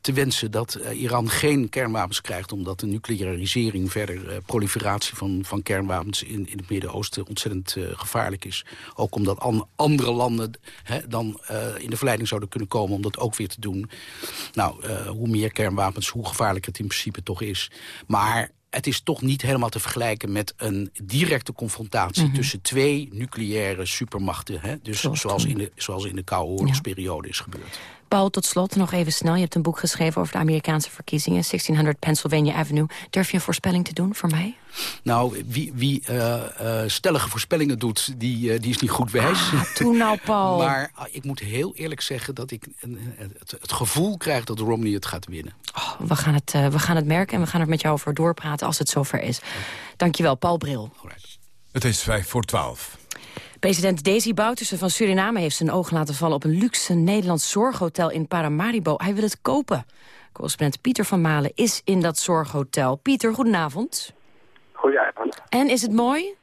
te wensen dat Iran geen kernwapens krijgt... omdat de nuclearisering verder, proliferatie van, van kernwapens in, in het Midden-Oosten ontzettend gevaarlijk is. Ook omdat an andere landen hè, dan in de verleiding zouden kunnen komen om dat ook weer te doen. Nou, hoe meer kernwapens, hoe gevaarlijker het in principe toch is. Maar het is toch niet helemaal te vergelijken met een directe confrontatie... Mm -hmm. tussen twee nucleaire supermachten. Hè? Dus zoals, zoals, in de, zoals in de Koude Oorlogsperiode ja. is gebeurd. Paul, tot slot nog even snel. Je hebt een boek geschreven over de Amerikaanse verkiezingen. 1600 Pennsylvania Avenue. Durf je een voorspelling te doen voor mij? Nou, wie, wie uh, uh, stellige voorspellingen doet, die, uh, die is niet goed wijs. Ah, toen nou, Paul. maar ik moet heel eerlijk zeggen dat ik het, het, gevoel krijg dat Romney het gaat winnen. Oh, we, gaan het, we gaan het merken en we gaan er met jou over doorpraten als het zover is. Dankjewel, Paul Bril. Het is vijf voor twaalf. President Desi Bouterse van Suriname heeft zijn oog laten vallen... op een luxe Nederlands zorghotel in Paramaribo. Hij wil het kopen. Correspondent Pieter van Malen is in dat zorghotel. Pieter, goedenavond. Goedenavond. En, is het mooi?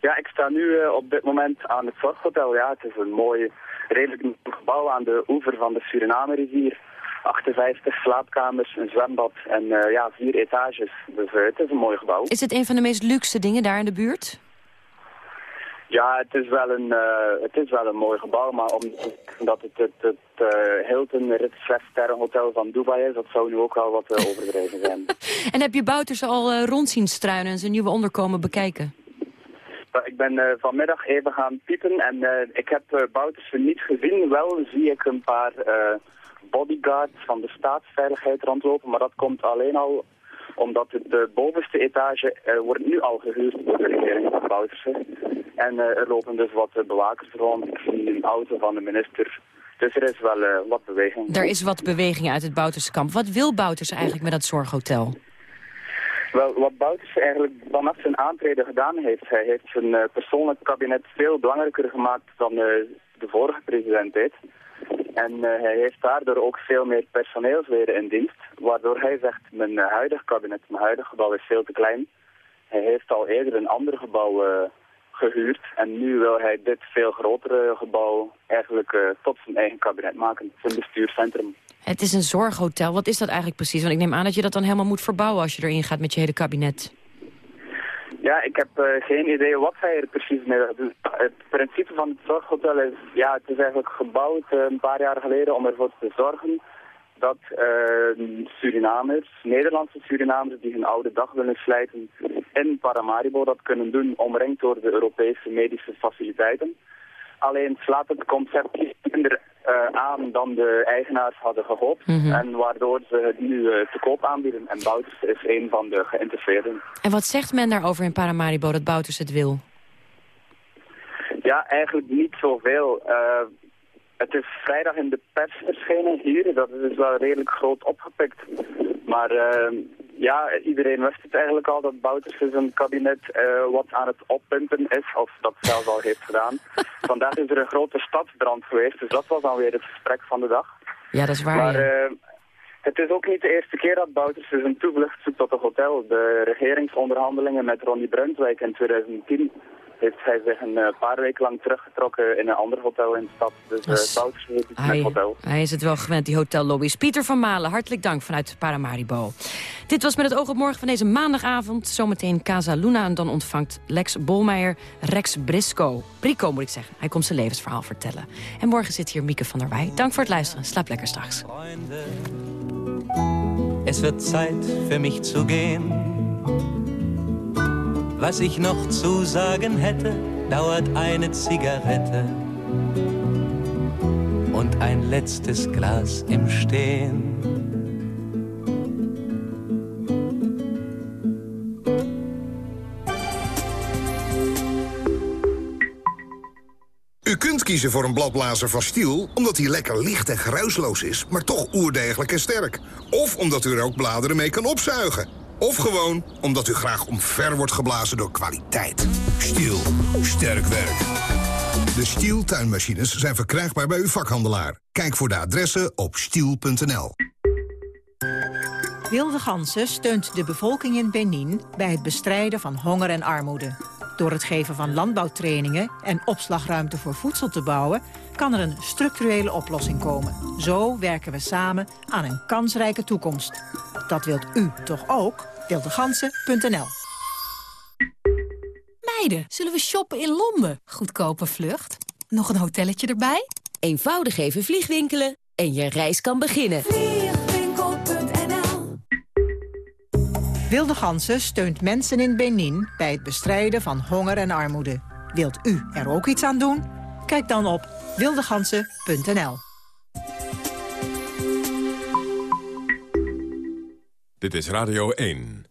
Ja, ik sta nu uh, op dit moment aan het zorghotel. Ja, het is een mooi, redelijk gebouw aan de oever van de Suriname-rivier. 58 slaapkamers, een zwembad en uh, ja, vier etages. Dus uh, het is een mooi gebouw. Is het een van de meest luxe dingen daar in de buurt? Ja, het is wel een, uh, het is wel een mooi gebouw, maar omdat het het, het uh, Hilton Ritz Hotel van Dubai is, dat zou nu ook wel wat uh, overdreven zijn. en heb je Bouters al rond zien struinen en zijn nieuwe onderkomen bekijken? Ik ben vanmiddag even gaan piepen en ik heb Bouters niet gezien. Wel zie ik een paar bodyguards van de staatsveiligheid rondlopen, maar dat komt alleen al omdat de bovenste etage wordt nu al gehuurd door de regering van Bouterse. En uh, er lopen dus wat uh, bewakers rond. Ik zie een auto van de minister. Dus er is wel wat beweging. Er is wat beweging uit het Bouterse kamp. Wat wil Bouterse eigenlijk met dat zorghotel? Wel, wat Bouters eigenlijk vanaf zijn aantreden gedaan heeft, hij heeft zijn persoonlijk kabinet veel belangrijker gemaakt dan de vorige president deed. En uh, hij heeft daardoor ook veel meer personeelsleden in dienst. Waardoor hij zegt, mijn huidig kabinet, mijn huidig gebouw is veel te klein. Hij heeft al eerder een ander gebouw gehuurd. En nu wil hij dit veel grotere gebouw eigenlijk tot zijn eigen kabinet maken. Zijn bestuurscentrum. Het is een zorghotel. Wat is dat eigenlijk precies? Want ik neem aan dat je dat dan helemaal moet verbouwen als je erin gaat met je hele kabinet. Ja, ik heb uh, geen idee wat hij er precies mee doen. Het principe van het zorghotel is, ja, het is eigenlijk gebouwd uh, een paar jaar geleden om ervoor te zorgen dat uh, Surinamers, Nederlandse Surinamers die hun oude dag willen slijten in Paramaribo dat kunnen doen, omringd door de Europese medische faciliteiten. Alleen slaat het concept minder uh, aan dan de eigenaars hadden gehoopt. Mm -hmm. En waardoor ze het nu uh, te koop aanbieden. En Bouters is een van de geïnteresseerden. En wat zegt men daarover in Paramaribo dat Bouters het wil? Ja, eigenlijk niet zoveel. Uh, het is vrijdag in de pers verschenen hier. Dat is dus wel redelijk groot opgepikt. Maar ja, iedereen wist het eigenlijk al dat Bouters zijn kabinet uh, wat aan het oppimpen is, of dat zelf al heeft gedaan. Vandaag is er een grote stadsbrand geweest, dus dat was dan weer het gesprek van de dag. Ja, dat is waar. Maar ja. uh, het is ook niet de eerste keer dat Bouters een toevlucht zoekt tot een hotel. De regeringsonderhandelingen met Ronnie Bruntwijk in 2010 heeft hij zich een uh, paar weken lang teruggetrokken in een ander hotel in de stad. Dus uh, Bouters heeft het hij, met hotel. Hij is het wel gewend, die hotellobby's. Pieter van Malen, hartelijk dank vanuit Paramaribo. Dit was met het oog op morgen van deze maandagavond. Zometeen Casa Luna en dan ontvangt Lex Bolmeijer Rex Brisco. Brico moet ik zeggen. Hij komt zijn levensverhaal vertellen. En morgen zit hier Mieke van der Wij. Dank voor het luisteren. Slaap lekker straks. Es wird Zeit für mich zu gehen. Was ich noch zu sagen hätte, dauert eine Zigarette und ein letztes Glas im Stehen. U kunt kiezen voor een bladblazer van Stiel... omdat hij lekker licht en geruisloos is, maar toch oerdegelijk en sterk. Of omdat u er ook bladeren mee kan opzuigen. Of gewoon omdat u graag omver wordt geblazen door kwaliteit. Stiel. Sterk werk. De Stiel tuinmachines zijn verkrijgbaar bij uw vakhandelaar. Kijk voor de adressen op stiel.nl. Wilde Gansen steunt de bevolking in Benin bij het bestrijden van honger en armoede. Door het geven van landbouwtrainingen en opslagruimte voor voedsel te bouwen... kan er een structurele oplossing komen. Zo werken we samen aan een kansrijke toekomst. Dat wilt u toch ook? Wildegansen.nl Meiden, zullen we shoppen in Londen? Goedkope vlucht. Nog een hotelletje erbij? Eenvoudig even vliegwinkelen en je reis kan beginnen. Wilde Gansen steunt mensen in Benin bij het bestrijden van honger en armoede. Wilt u er ook iets aan doen? Kijk dan op wildegansen.nl. Dit is Radio 1.